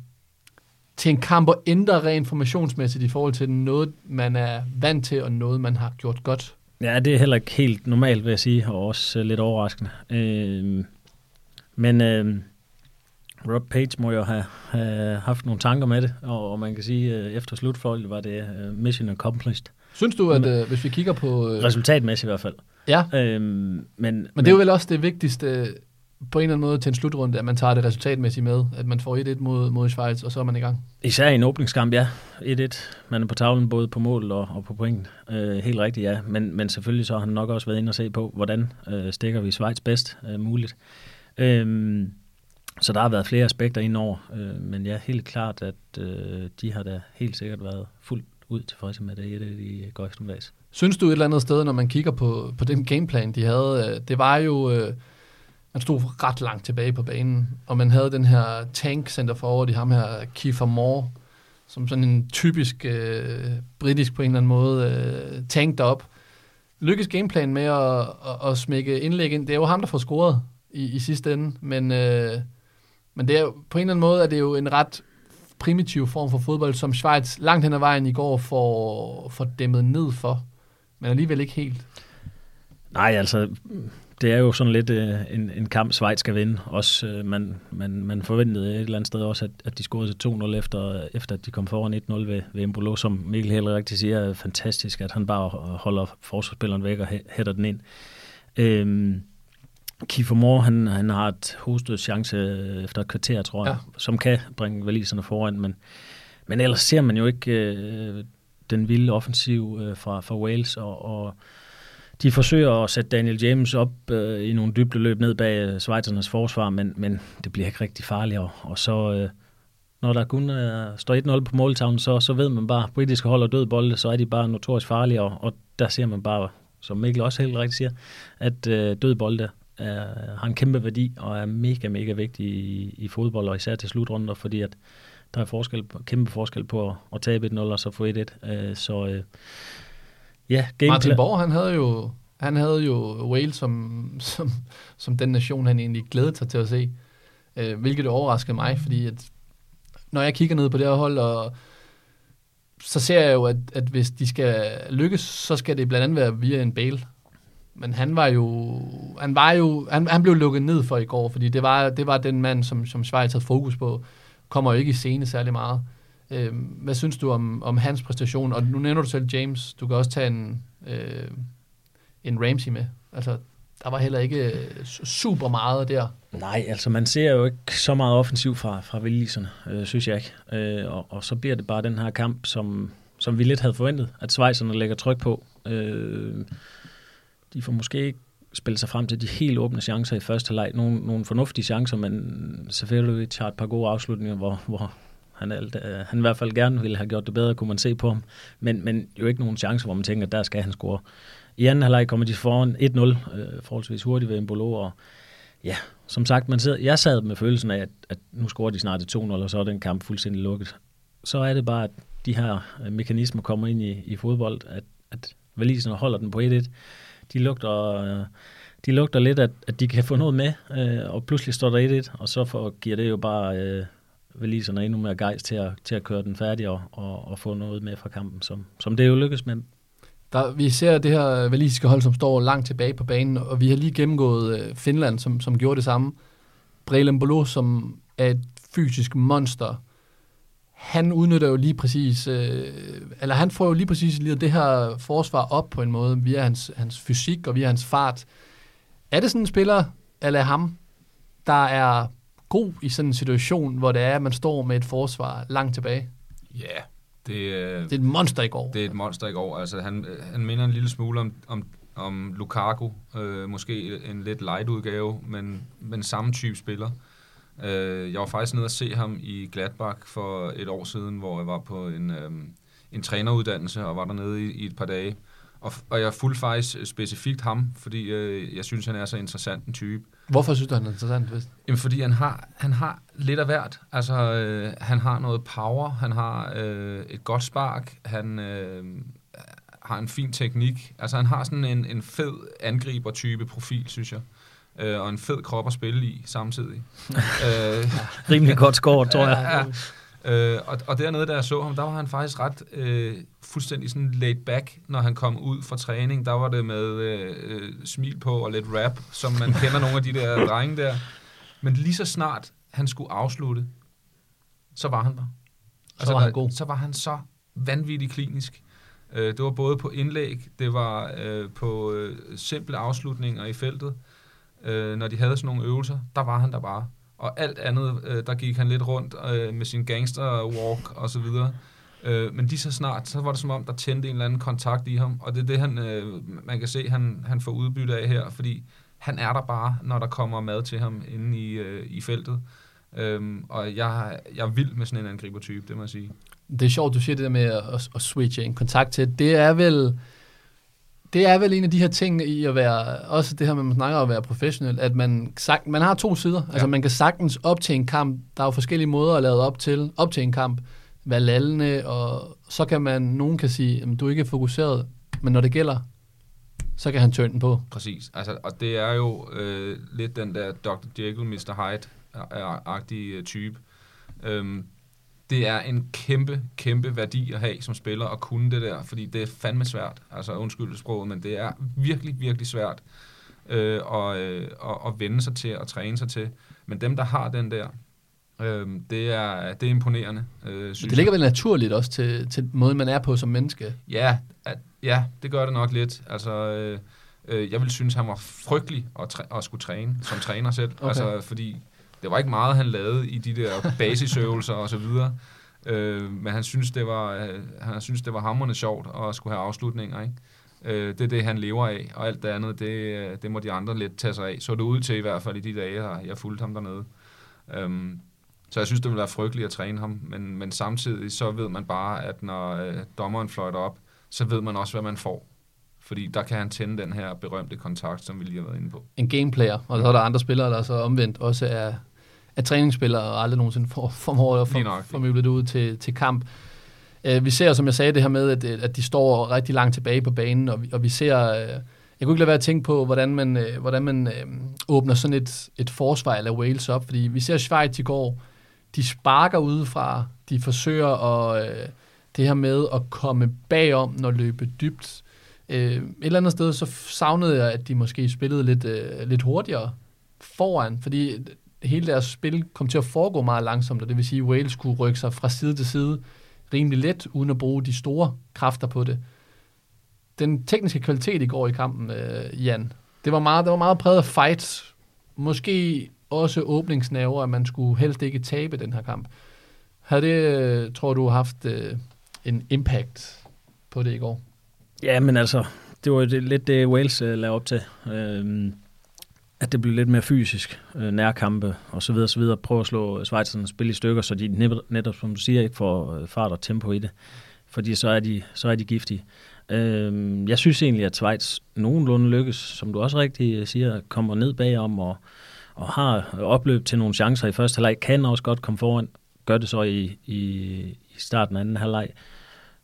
til en kamp og ændrer rent informationsmæssigt i forhold til noget, man er vant til, og noget, man har gjort godt? Ja, det er heller ikke helt normalt, vil jeg sige, og også lidt overraskende. Øh, men øh, Rob Page må jo have, have haft nogle tanker med det, og, og man kan sige, at øh, efter slutfoldet var det uh, mission accomplished. Synes du, at øh, hvis vi kigger på... Øh, resultatmæssigt i hvert fald. Ja. Øh, men, men det er jo vel også det vigtigste på en eller anden måde til en slutrunde, at man tager det resultatmæssigt med, at man får 1-1 mod, mod Schweiz, og så er man i gang. Især i en åbningskamp, ja. 1-1. Man er på tavlen både på mål og, og på point. Øh, helt rigtigt, ja. Men, men selvfølgelig så har han nok også været inde og se på, hvordan øh, stikker vi Schweiz bedst øh, muligt. Øh, så der har været flere aspekter indover, øh, men ja, helt klart, at øh, de har da helt sikkert været fuldt ud tilfredse med det, det de går efter Synes du et eller andet sted, når man kigger på, på den gameplan, de havde, øh, det var jo... Øh, han stod ret langt tilbage på banen, og man havde den her tank center forward i ham her, Kiefer Moore, som sådan en typisk øh, britisk på en eller anden måde øh, tank op. Lykkes gameplan med at, at, at smække indlæg ind. Det er jo ham, der får scoret i, i sidste ende, men, øh, men det er, jo- på en eller anden måde er det jo en ret primitiv form for fodbold, som Schweiz langt hen ad vejen i går får, får dæmmet ned for, men alligevel ikke helt. Nej, altså, det er jo sådan lidt øh, en, en kamp, Schweiz skal vinde. Også, øh, man, man, man forventede et eller andet sted også, at, at de scorede til 2-0 efter, efter, at de kom foran 1-0 ved, ved Embolo, som Mikkel helt rigtigt siger, er fantastisk, at han bare holder forsvarsspilleren væk og hæ- hætter den ind. Øhm, Kiefer Moore, han, han har et hovedstødt chance øh, efter et kvarter, tror jeg, ja. som kan bringe valiserne foran, men, men ellers ser man jo ikke øh, den vilde offensiv øh, fra, fra Wales, og, og de forsøger at sætte Daniel James op øh, i nogle dybdeløb ned bag øh, Schweizernes forsvar, men, men det bliver ikke rigtig farligt. Og, og så, øh, når der kun øh, står 1-0 på måltavlen, så, så ved man bare, at britiske holder død bolde, så er de bare notorisk farlige, og, og der ser man bare, som Mikkel også helt rigtigt siger, at øh, død bolde er, har en kæmpe værdi og er mega, mega vigtig i, i fodbold, og især til slutrunder, fordi at der er forskel, kæmpe forskel på at, at tabe 1-0 og så få 1-1. Øh, så øh, ja, Martin gameplan- Borg, han havde jo, han havde jo Wales som, som, som den nation, han egentlig glædede sig til at se. Øh, hvilket overraskede mig, fordi at, når jeg kigger ned på det her hold, og, så ser jeg jo, at, at hvis de skal lykkes, så skal det blandt andet være via en Bale. Men han var jo, han var jo, han, han blev lukket ned for i går, fordi det var, det var den mand, som, som Schweiz havde fokus på, kommer jo ikke i scene særlig meget. Øh, hvad synes du om, om hans præstation? Og nu nævner du selv James. Du kan også tage en, øh, en Ramsey med. Altså, der var heller ikke øh, super meget der. Nej, altså man ser jo ikke så meget offensiv fra, fra Vildiserne, øh, synes jeg ikke. Øh, og, og så bliver det bare den her kamp, som, som vi lidt havde forventet, at Schweizerne lægger tryk på. Øh, de får måske ikke spillet sig frem til de helt åbne chancer i første leg. Nogle, nogle fornuftige chancer, men selvfølgelig har et par gode afslutninger, hvor, hvor han, alt, øh, han i hvert fald gerne ville have gjort det bedre, kunne man se på ham. Men, men jo ikke nogen chance, hvor man tænker, at der skal han score. I anden halvleg kommer de foran 1-0, øh, forholdsvis hurtigt ved Embolo, og ja, som sagt, man sidder, jeg sad med følelsen af, at, at nu scorer de snart et 2-0, og så er den kamp fuldstændig lukket. Så er det bare, at de her øh, mekanismer kommer ind i, i fodbold, at, at valiserne holder den på 1-1. De lugter, øh, de lugter lidt, at, at de kan få noget med, øh, og pludselig står der 1-1, og så får, giver det jo bare øh, valiserne endnu mere gejst til at, til at køre den færdig og, og, og få noget med fra kampen, som, som det jo lykkes med. Der, vi ser det her valisiske hold, som står langt tilbage på banen, og vi har lige gennemgået øh, Finland, som, som gjorde det samme. Brelem Bolo, som er et fysisk monster, han udnytter jo lige præcis, øh, eller han får jo lige præcis lige det her forsvar op på en måde, via hans, hans fysik og via hans fart. Er det sådan en spiller, eller ham, der er god i sådan en situation, hvor det er, at man står med et forsvar langt tilbage? Ja, det, øh, Det er et monster i går. det er et monster i går. Altså, han, øh, han minder en lille smule om, om, om Lukaku. Øh, måske en lidt light udgave, men, men samme type spiller. Øh, jeg var faktisk nede og se ham i Gladbach for et år siden, hvor jeg var på en, øh, en træneruddannelse og var dernede i, i et par dage. Og, og jeg fulgte faktisk specifikt ham, fordi øh, jeg synes, han er så interessant en type. Hvorfor synes du, han er interessant? Hvis? Jamen, fordi han har, han har lidt af hvert. Altså, øh, han har noget power, han har øh, et godt spark, han øh, har en fin teknik. Altså, han har sådan en, en fed angriber-type profil, synes jeg. Øh, og en fed krop at spille i samtidig. [LAUGHS] øh, Rimelig godt scoret, tror jeg. ja. Øh, og, og dernede, da jeg så ham, der var han faktisk ret øh, fuldstændig sådan laid back, når han kom ud fra træning. Der var det med øh, øh, smil på og lidt rap, som man [LAUGHS] kender nogle af de der drenge der. Men lige så snart han skulle afslutte, så var han der. Så var han der- god. Så var han så vanvittigt klinisk. Øh, det var både på indlæg, det var øh, på øh, simple afslutninger i feltet. Øh, når de havde sådan nogle øvelser, der var han der bare. Og alt andet, øh, der gik han lidt rundt øh, med sin gangster walk og så videre. Øh, men lige så snart, så var det som om, der tændte en eller anden kontakt i ham. Og det er det, han, øh, man kan se, han, han får udbytte af her, fordi han er der bare, når der kommer mad til ham inde i, øh, i feltet. Øhm, og jeg, jeg er vild med sådan en angribertype, det må jeg sige. Det er sjovt, du siger det der med at, at switche en kontakt til. Det er vel det er vel en af de her ting i at være, også det her med, man snakker om at være professionel, at man, sagt, man har to sider. Ja. Altså man kan sagtens op til en kamp, der er jo forskellige måder at lade op til, op til en kamp, være lallende, og så kan man, nogen kan sige, at du er ikke fokuseret, men når det gælder, så kan han tørne den på. Præcis, altså, og det er jo øh, lidt den der Dr. Jekyll, Mr. Hyde-agtige øh, type. Øhm, det er en kæmpe, kæmpe værdi at have som spiller at kunne det der, fordi det er fandme svært. Altså undskyld sproget, men det er virkelig, virkelig svært øh, at, øh, at, at vende sig til og træne sig til. Men dem, der har den der, øh, det, er, det er imponerende. Øh, synes det ligger vel naturligt også til, til måden, man er på som menneske? Ja, at, ja det gør det nok lidt. Altså... Øh, øh jeg vil synes, han var frygtelig at, træ- at skulle træne som træner selv. Okay. Altså, fordi det var ikke meget, han lavede i de der basisøvelser og så videre. Øh, men han synes, det var, øh, han synes, det var hammerende sjovt at skulle have afslutninger, ikke? Øh, det er det, han lever af, og alt det andet, det, øh, det må de andre lidt tage sig af. Så det ud til i hvert fald i de dage, jeg, jeg fulgte ham dernede. Øhm, så jeg synes, det ville være frygteligt at træne ham, men, men samtidig så ved man bare, at når øh, dommeren fløjter op, så ved man også, hvad man får. Fordi der kan han tænde den her berømte kontakt, som vi lige har været inde på. En gameplayer, og så er der andre spillere, der så omvendt også er af træningsspillere, og aldrig nogensinde får, formår at for, formidle det ud til, til kamp. Uh, vi ser, som jeg sagde, det her med, at, at de står rigtig langt tilbage på banen, og vi, og vi ser... Uh, jeg kunne ikke lade være at tænke på, hvordan man, uh, hvordan man uh, åbner sådan et, et forsvar eller Wales op, fordi vi ser Schweiz i går, de sparker udefra, de forsøger at, uh, det her med at komme bagom, når løbe dybt. Uh, et eller andet sted, så savnede jeg, at de måske spillede lidt, uh, lidt hurtigere foran, fordi hele deres spil kom til at foregå meget langsomt, og det vil sige, at Wales kunne rykke sig fra side til side rimelig let, uden at bruge de store kræfter på det. Den tekniske kvalitet i går i kampen, øh, Jan, det var meget, det var meget præget af fight. Måske også åbningsnaver, at man skulle helst ikke tabe den her kamp. Har det, øh, tror du, haft øh, en impact på det i går? Ja, men altså, det var det, lidt det, Wales øh, lavede op til. Øh, at det blev lidt mere fysisk, øh, nærkampe og så videre, så videre. Prøve at slå Schweizerne spil i stykker, så de netop, som du siger, ikke får øh, fart og tempo i det. Fordi så er de, så er de giftige. Øh, jeg synes egentlig, at Schweiz nogenlunde lykkes, som du også rigtig øh, siger, kommer ned bagom og, og har opløb til nogle chancer i første halvleg, kan også godt komme foran. Gør det så i, i, i starten af anden halvleg.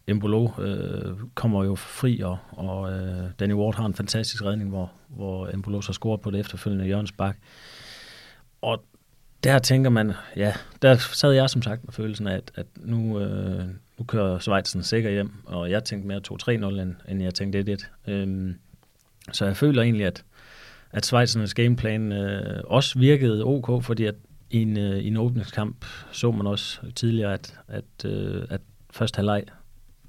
Embolo øh, kommer jo fri, og, og øh, Danny Ward har en fantastisk redning, hvor, hvor Embolos har scoret på det efterfølgende Jørgens Bak. Og der tænker man, ja, der sad jeg som sagt med følelsen af, at, at nu, øh, nu kører Schweiz'en sikker hjem, og jeg tænkte mere 2-3-0, end, end jeg tænkte 1-1. Øhm, så jeg føler egentlig, at, at Schweizernes gameplan øh, også virkede ok, fordi at i en, øh, i en åbningskamp så man også tidligere, at, at, øh, at første halvleg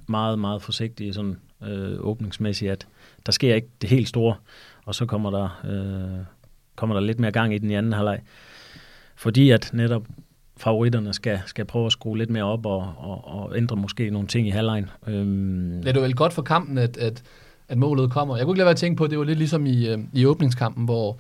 meget, meget forsigtige sådan, øh, åbningsmæssigt, at der sker ikke det helt store, og så kommer der, øh, kommer der lidt mere gang i den i anden halvleg. Fordi at netop favoritterne skal, skal prøve at skrue lidt mere op og, og, og ændre måske nogle ting i halvlejen. Øhm. Det er vel godt for kampen, at, at, at målet kommer. Jeg kunne ikke lade være at tænke på, at det var lidt ligesom i, øh, i åbningskampen, hvor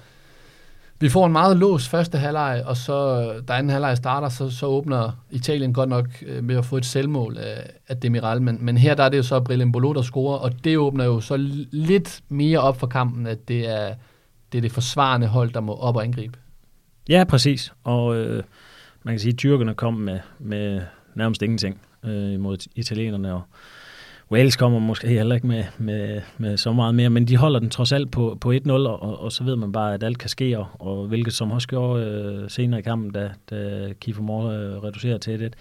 vi får en meget lås første halvleg, og så da anden halvleg starter, så, så åbner Italien godt nok øh, med at få et selvmål af, af Demiral, men, men her der er det jo så Brillen Bolo, der scorer, og det åbner jo så lidt mere op for kampen, at det er det, er det forsvarende hold, der må op og angribe. Ja, præcis, og øh, man kan sige, at tyrkerne kom med, med nærmest ingenting øh, imod italienerne, og Wales kommer måske heller ikke med, med, med så meget mere, men de holder den trods alt på, på 1-0, og, og så ved man bare, at alt kan ske, og hvilket som også gjorde øh, senere i kampen, da, da Kiefer Moore øh, reducerer til 1-1.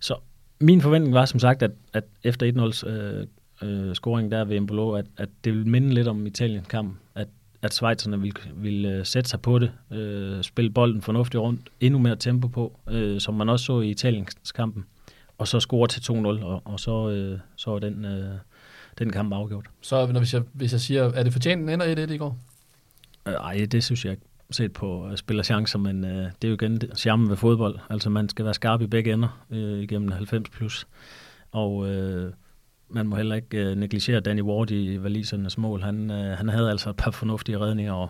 Så min forventning var som sagt, at, at efter 1-0's øh, øh, scoring der ved Embolo, at, at det ville minde lidt om Italiens kamp, at, at Schweizerne ville, ville øh, sætte sig på det, øh, spille bolden fornuftigt rundt, endnu mere tempo på, øh, som man også så i Italiens kampen og så score til 2-0, og, og så, øh, så er den, øh, den kamp afgjort. Så når, hvis, jeg, hvis jeg siger, er det fortjent, den ender 1-1 i går? Nej, øh, det synes jeg ikke set på uh, spiller chancer, men uh, det er jo igen charmen ved fodbold. Altså man skal være skarp i begge ender uh, igennem 90 plus. Og uh, man må heller ikke uh, negligere Danny Ward i valisernes mål. Han, uh, han havde altså et par fornuftige redninger, og,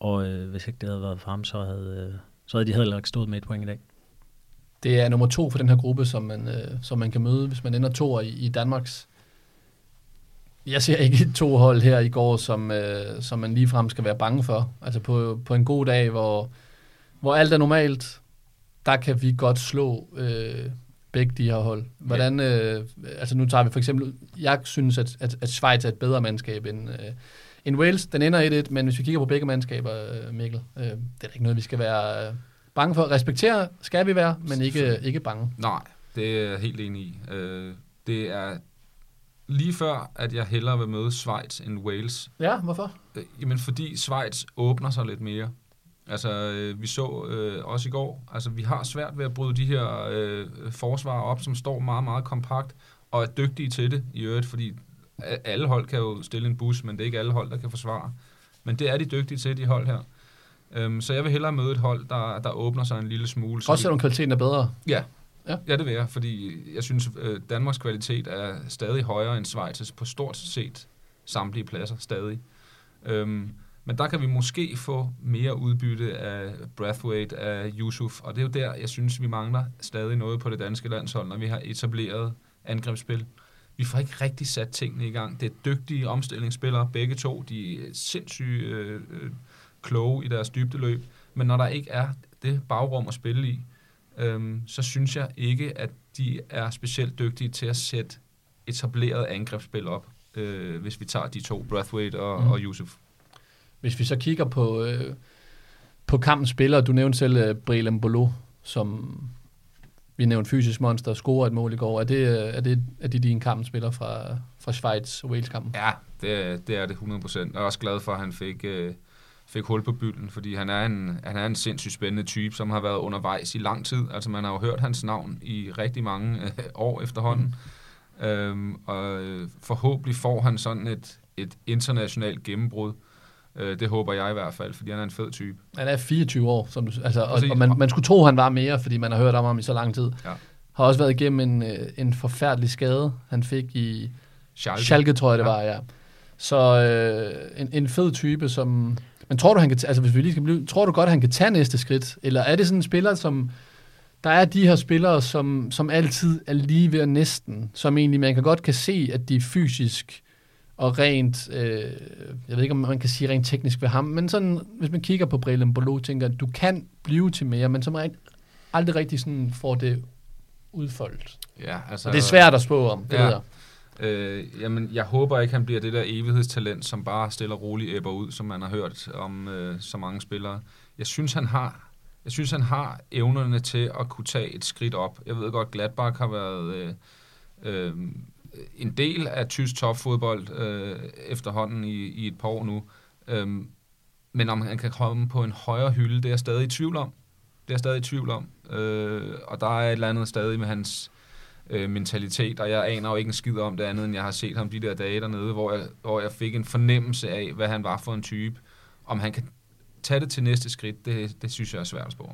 og uh, hvis ikke det havde været for ham, så havde, uh, så havde de heller ikke stået med et point i dag. Det er nummer to for den her gruppe, som man, øh, som man kan møde, hvis man ender to i, i Danmarks Jeg ser ikke [LAUGHS] to hold her i går, som, øh, som man ligefrem skal være bange for. Altså på, på en god dag, hvor, hvor alt er normalt, der kan vi godt slå øh, begge de her hold. Hvordan, øh, altså nu tager vi for eksempel, jeg synes, at, at, at Schweiz er et bedre mandskab end, øh, end Wales. Den ender 1-1, men hvis vi kigger på begge mandskaber, øh, Mikkel, øh, det er da ikke noget, vi skal være øh, bange for. Respektere skal vi være, men ikke, ikke bange. Nej, det er jeg helt enig i. Øh, det er lige før, at jeg hellere vil møde Schweiz end Wales. Ja, hvorfor? Øh, jamen, fordi Schweiz åbner sig lidt mere. Altså, øh, vi så øh, også i går, altså vi har svært ved at bryde de her øh, forsvar op, som står meget, meget kompakt, og er dygtige til det i øvrigt, fordi alle hold kan jo stille en bus, men det er ikke alle hold, der kan forsvare. Men det er de dygtige til, de hold her. Øhm, så jeg vil hellere møde et hold, der, der åbner sig en lille smule. Også selvom kvaliteten er bedre? Ja, Ja. ja, det vil jeg, fordi jeg synes, øh, Danmarks kvalitet er stadig højere end Schweiz på stort set samtlige pladser stadig. Øhm, men der kan vi måske få mere udbytte af Brathwaite, af Yusuf, og det er jo der, jeg synes, vi mangler stadig noget på det danske landshold, når vi har etableret angrebsspil. Vi får ikke rigtig sat tingene i gang. Det er dygtige omstillingsspillere, begge to. De er sindssygt øh, øh, kloge i deres dybdeløb, men når der ikke er det bagrum at spille i, øhm, så synes jeg ikke, at de er specielt dygtige til at sætte etableret angrebsspil op, øh, hvis vi tager de to, Brathwaite og, mm. og Yusuf. Hvis vi så kigger på, øh, på kampens spillere, du nævnte selv øh, Brilem Bolo, som vi nævnte fysisk monster, scorer et mål i går. Er det, øh, er det, er det din kampens spiller fra, fra Schweiz og Wales-kampen? Ja, det, det er det 100%. Jeg er også glad for, at han fik... Øh, fik hul på bylden, fordi han er, en, han er en sindssygt spændende type, som har været undervejs i lang tid. Altså man har jo hørt hans navn i rigtig mange [LAUGHS] øh, år efterhånden. Mm. Øhm, og øh, forhåbentlig får han sådan et, et internationalt gennembrud. Øh, det håber jeg i hvert fald, fordi han er en fed type. Han er 24 år, som du, altså, og, og man, man skulle tro, han var mere, fordi man har hørt om ham i så lang tid. Ja. Har også været igennem en, øh, en forfærdelig skade, han fik i Schalke, Schalke tror jeg det ja. var, ja. Så øh, en, en fed type, som men tror du, han kan altså hvis vi lige skal blive, tror du godt, at han kan tage næste skridt? Eller er det sådan en spiller, som, der er de her spillere, som, som altid er lige ved at næsten, som egentlig man kan godt kan se, at de er fysisk og rent, øh, jeg ved ikke, om man kan sige rent teknisk ved ham, men sådan, hvis man kigger på Brillen Bolo, tænker at du kan blive til mere, men som aldrig rigtig sådan får det udfoldet. Ja, altså, og det er svært at spå om, det ja. ved jeg. Øh, jamen, jeg håber ikke, han bliver det der evighedstalent, som bare stiller roligt æbber ud, som man har hørt om øh, så mange spillere. Jeg synes, han har jeg synes, han har evnerne til at kunne tage et skridt op. Jeg ved godt, Gladbach har været øh, øh, en del af tysk topfodbold øh, efterhånden i, i et par år nu. Øh, men om han kan komme på en højere hylde, det er jeg stadig i tvivl om. Det er jeg stadig i tvivl om. Øh, og der er et eller andet stadig med hans øh, mentalitet, og jeg aner jo ikke en skid om det andet, end jeg har set ham de der dage dernede, hvor jeg, hvor jeg fik en fornemmelse af, hvad han var for en type. Om han kan tage det til næste skridt, det, det synes jeg er svært at spå.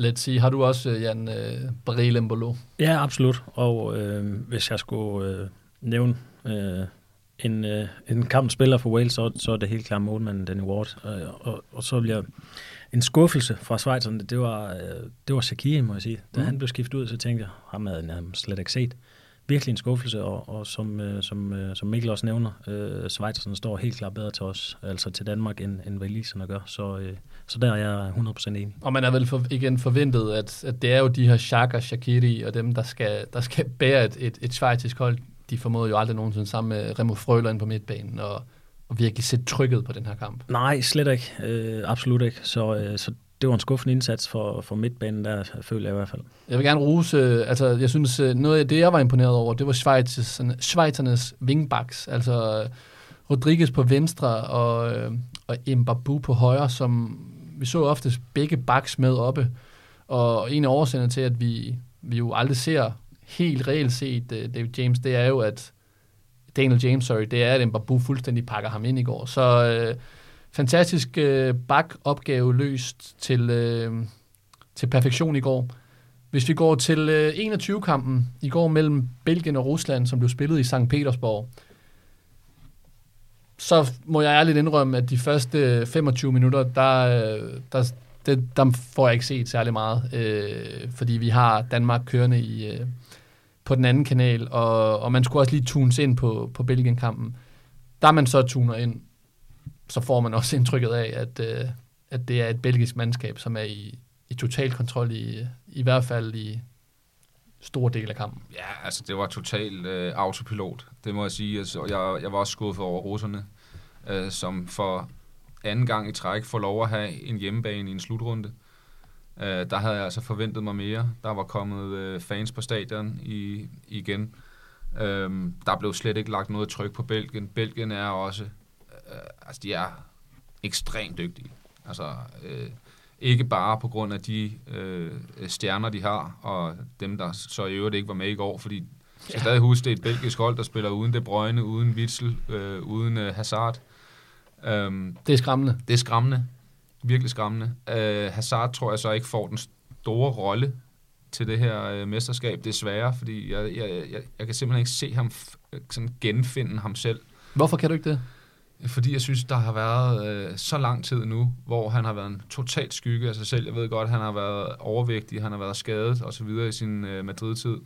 Let's see. Har du også, øh, Jan, øh, Barré Ja, absolut. Og øh, hvis jeg skulle øh, nævne øh, en, øh, en kampspiller for Wales, så, så er det helt klart målmanden Danny Ward. Og, og, og så vil jeg en skuffelse fra Schweizerne, det var, øh, det var Shakiri, må jeg sige. Da mm. han blev skiftet ud, så tænkte jeg, ham havde jeg slet ikke set. Virkelig en skuffelse, og, og som, øh, som, øh, som Mikkel også nævner, øh, Schweizerne står helt klart bedre til os, altså til Danmark, end, end Waliserne gør. Så, øh, så der er jeg 100% enig. Og man er vel for, igen forventet, at, at det er jo de her Xhaka, Shakiri og dem, der skal, der skal bære et, et, et schweizisk hold. De formåede jo aldrig nogensinde sammen med Remo Frøler ind på midtbanen, og og virkelig sætte trykket på den her kamp? Nej, slet ikke. Øh, absolut ikke. Så, øh, så det var en skuffende indsats for, for midtbanen der, føler jeg i hvert fald. Jeg vil gerne rose, øh, altså jeg synes, øh, noget af det, jeg var imponeret over, det var Schweizers, Schweizernes wingbacks, altså Rodriguez på venstre og, øh, og Mbabu på højre, som vi så oftest begge backs med oppe. Og en af årsagerne til, at vi, vi jo aldrig ser helt reelt set David James, det er jo, at Daniel James, sorry, det er, at Mbabu fuldstændig pakker ham ind i går. Så øh, fantastisk øh, bak-opgave løst til, øh, til perfektion i går. Hvis vi går til øh, 21-kampen i går mellem Belgien og Rusland, som blev spillet i St. Petersborg, så må jeg ærligt indrømme, at de første øh, 25 minutter, der, øh, der, det, der får jeg ikke set særlig meget, øh, fordi vi har Danmark kørende i, øh, på den anden kanal, og, og man skulle også lige tunes ind på, på Belgien-kampen. der man så tuner ind, så får man også [LAUGHS] indtrykket af, at, øh, at det er et belgisk mandskab, som er i, i total kontrol, i, i hvert fald i store del af kampen. Ja, altså det var totalt øh, autopilot, det må jeg sige. Altså, jeg, jeg var også skuffet over russerne, øh, som for anden gang i træk får lov at have en hjemmebane i en slutrunde. Øh, der havde jeg altså forventet mig mere. Der var kommet øh, fans på stadion i, igen. Øh, der blev slet ikke lagt noget tryk på Belgien. Belgien er også, øh, altså de er ekstremt dygtige. Altså, øh, ikke bare på grund af de øh, stjerner, de har, og dem, der så i øvrigt ikke var med i går, fordi jeg skal stadig huske, det er et belgisk hold, der spiller uden De Bruyne, uden Witzel, øh, uden øh, Hazard. Um, det er skræmmende. Det er skræmmende. Virkelig skræmmende. Uh, Hazard tror jeg så ikke får den store rolle til det her uh, mesterskab, desværre, fordi jeg, jeg, jeg, jeg kan simpelthen ikke se ham sådan genfinde ham selv. Hvorfor kan du ikke det? Fordi jeg synes, der har været øh, så lang tid nu, hvor han har været en totalt skygge af sig selv. Jeg ved godt, han har været overvægtig, han har været skadet osv. i sin øh, Madrid-tid.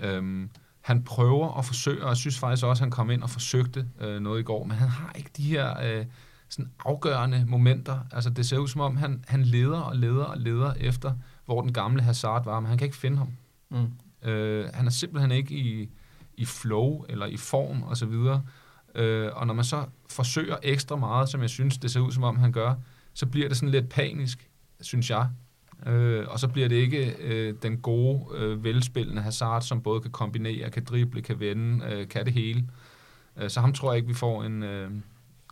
Øhm, han prøver og forsøger, og jeg synes faktisk også, at han kom ind og forsøgte øh, noget i går, men han har ikke de her øh, sådan afgørende momenter. Altså det ser ud som om, han, han leder og leder og leder efter, hvor den gamle Hazard var, men han kan ikke finde ham. Mm. Øh, han er simpelthen ikke i, i flow eller i form og, øh, og når man så forsøger ekstra meget, som jeg synes, det ser ud som om, han gør, så bliver det sådan lidt panisk, synes jeg. Øh, og så bliver det ikke øh, den gode, øh, velspillende Hazard, som både kan kombinere, kan drible, kan vende, øh, kan det hele. Øh, så ham tror jeg ikke, vi får en, øh,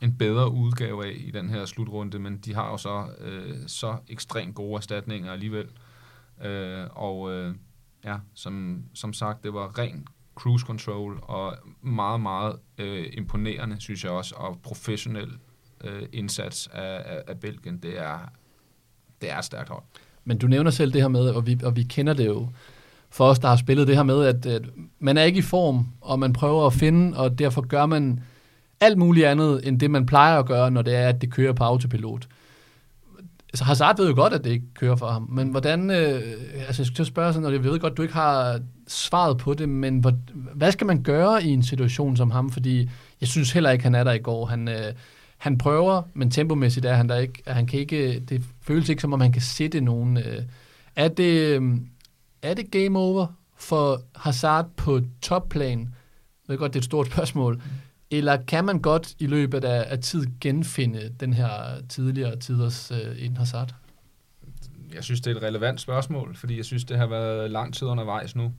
en bedre udgave af i den her slutrunde, men de har jo så, øh, så ekstremt gode erstatninger alligevel. Øh, og øh, ja, som, som sagt, det var ren cruise control, og meget, meget øh, imponerende, synes jeg også, og professionel øh, indsats af, af, af Belgien. Det er, det er et stærkt hold. Men du nævner selv det her med, og vi, og vi kender det jo for os, der har spillet det her med, at, at man er ikke i form, og man prøver at finde, og derfor gør man alt muligt andet, end det man plejer at gøre, når det er, at det kører på autopilot. Altså Hazard ved jo godt, at det ikke kører for ham, men hvordan, øh, altså jeg skal spørge sådan, og jeg ved godt, du ikke har svaret på det, men hvor, hvad skal man gøre i en situation som ham, fordi jeg synes heller ikke, han er der i går. Han, øh, han prøver, men tempomæssigt er han der ikke. Han kan ikke det føles ikke, som om han kan sætte nogen. Øh. Er det, øh, er det game over for Hazard på topplan? Jeg ved godt, det er et stort spørgsmål. Eller kan man godt i løbet af, af tid genfinde den her tidligere tiders uh, en Hazard? Jeg synes, det er et relevant spørgsmål, fordi jeg synes, det har været lang tid undervejs nu.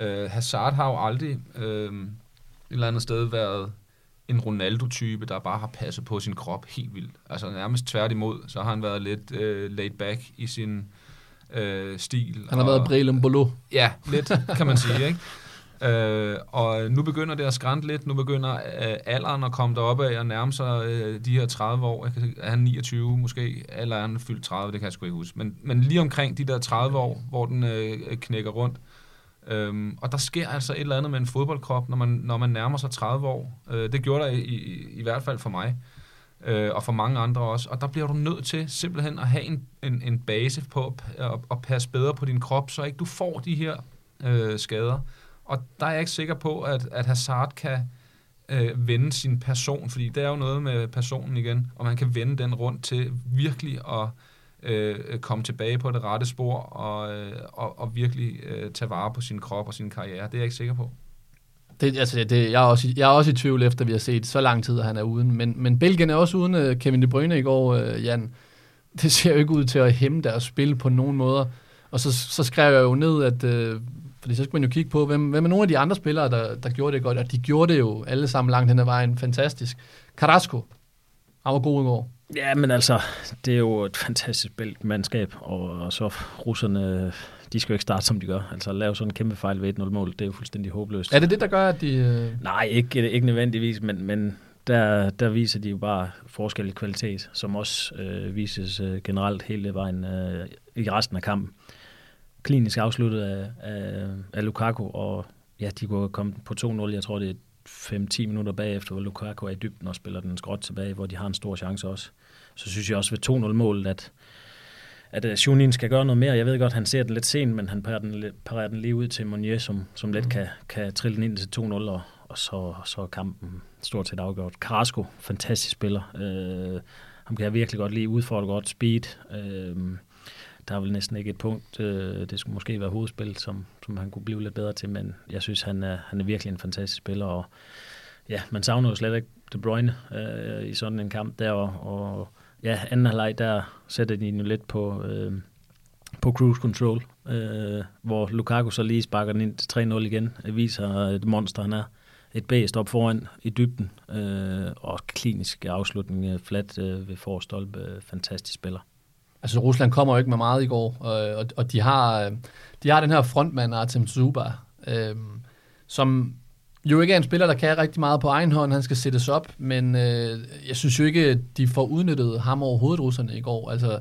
Uh, Hazard har jo aldrig uh, et eller andet sted været en Ronaldo-type, der bare har passet på sin krop helt vildt. Altså nærmest tværtimod, så har han været lidt uh, laid back i sin uh, stil. Han har og, været Brelem Bolo. Ja, lidt, kan man sige, ikke? Øh, og nu begynder det at skrænte lidt. Nu begynder øh, alderen at komme derop af og nærme sig øh, de her 30 år. Er han 29 måske? Eller er han fyldt 30? Det kan jeg sgu ikke huske. Men, men lige omkring de der 30 år, hvor den øh, øh, knækker rundt. Øhm, og der sker altså et eller andet med en fodboldkrop, når man, når man nærmer sig 30 år. Øh, det gjorde der i, i, i hvert fald for mig. Øh, og for mange andre også. Og der bliver du nødt til simpelthen at have en, en, en base på at, at passe bedre på din krop, så ikke du får de her øh, skader. Og der er jeg ikke sikker på, at, at Hazard kan øh, vende sin person, fordi det er jo noget med personen igen, og man kan vende den rundt til virkelig at øh, komme tilbage på det rette spor og, øh, og, og virkelig øh, tage vare på sin krop og sin karriere. Det er jeg ikke sikker på. Det, altså, det, jeg, er også, jeg er også i tvivl efter, vi har set så lang tid, at han er uden. Men, men Belgien er også uden uh, Kevin De Bruyne i går, uh, Jan. Det ser jo ikke ud til at hæmme deres spil på nogen måder. Og så, så skrev jeg jo ned, at uh, fordi så skal man jo kigge på, hvem, hvem er nogle af de andre spillere, der, der gjorde det godt, og de gjorde det jo alle sammen langt hen ad vejen fantastisk. Carrasco, han var god i går. Ja, men altså, det er jo et fantastisk mandskab, og, og så russerne, de skal jo ikke starte, som de gør. Altså, lave sådan en kæmpe fejl ved 1-0-mål, det er jo fuldstændig håbløst. Er det det, der gør, at de... Øh... Nej, ikke, ikke nødvendigvis, men, men der, der viser de jo bare forskellig kvalitet, som også øh, vises øh, generelt hele vejen øh, i resten af kampen klinisk afsluttet af, af, af Lukaku, og ja, de kunne komme på 2-0, jeg tror det er 5-10 minutter bagefter, hvor Lukaku er i dybden og spiller den skråt tilbage, hvor de har en stor chance også. Så synes jeg også ved 2-0-målet, at, at uh, Shunin skal gøre noget mere. Jeg ved godt, han ser den lidt sent, men han parerer den, parerer den lige ud til Monier, som, som let mm. kan, kan trille den ind til 2-0, og, og så, så er kampen stort set afgjort. Carrasco, fantastisk spiller. Øh, ham kan jeg virkelig godt lide, udfordrer godt speed. Øh, der er vel næsten ikke et punkt, øh, det skulle måske være hovedspil, som, som han kunne blive lidt bedre til, men jeg synes, han er, han er virkelig en fantastisk spiller, og ja, man savner jo slet ikke De Bruyne øh, i sådan en kamp der, og, og ja, anden halvleg, der sætter de nu lidt på, øh, på cruise control, øh, hvor Lukaku så lige sparker den ind til 3-0 igen, det viser et monster, han er et bæst op foran i dybden, øh, og klinisk afslutning øh, flat øh, ved forstolpe, øh, fantastisk spiller. Altså Rusland kommer jo ikke med meget i går, og, og, og de, har, øh, de har den her frontmand Artem Zuba, øh, som jo ikke er en spiller, der kan rigtig meget på egen hånd. Han skal sættes op, men øh, jeg synes jo ikke, de får udnyttet ham overhovedet, russerne, i går. Altså,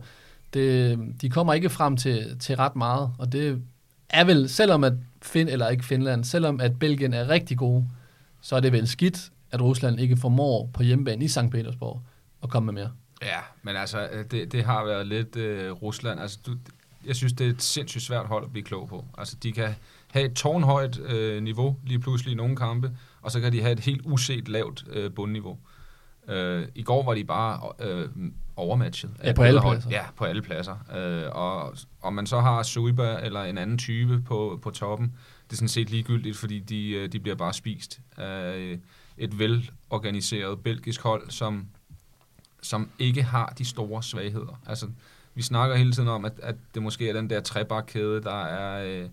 det, de kommer ikke frem til, til ret meget, og det er vel, selvom at Finland, eller ikke Finland, selvom at Belgien er rigtig gode, så er det vel skidt, at Rusland ikke formår på hjemmebane i St. Petersborg at komme med mere. Ja, men altså, det, det har været lidt øh, Rusland. Altså, du, jeg synes, det er et sindssygt svært hold at blive klog på. Altså, de kan have et tårnhøjt øh, niveau lige pludselig i nogle kampe, og så kan de have et helt uset lavt øh, bundniveau. Øh, I går var de bare øh, overmatchet. Ja, på alle pladser. Ja, på alle pladser. Øh, og om man så har Suiba eller en anden type på, på toppen, det er sådan set ligegyldigt, fordi de, øh, de bliver bare spist af et velorganiseret belgisk hold, som, som ikke har de store svagheder. Altså, vi snakker hele tiden om, at, at det måske er den der trebakkæde, der er... Øh,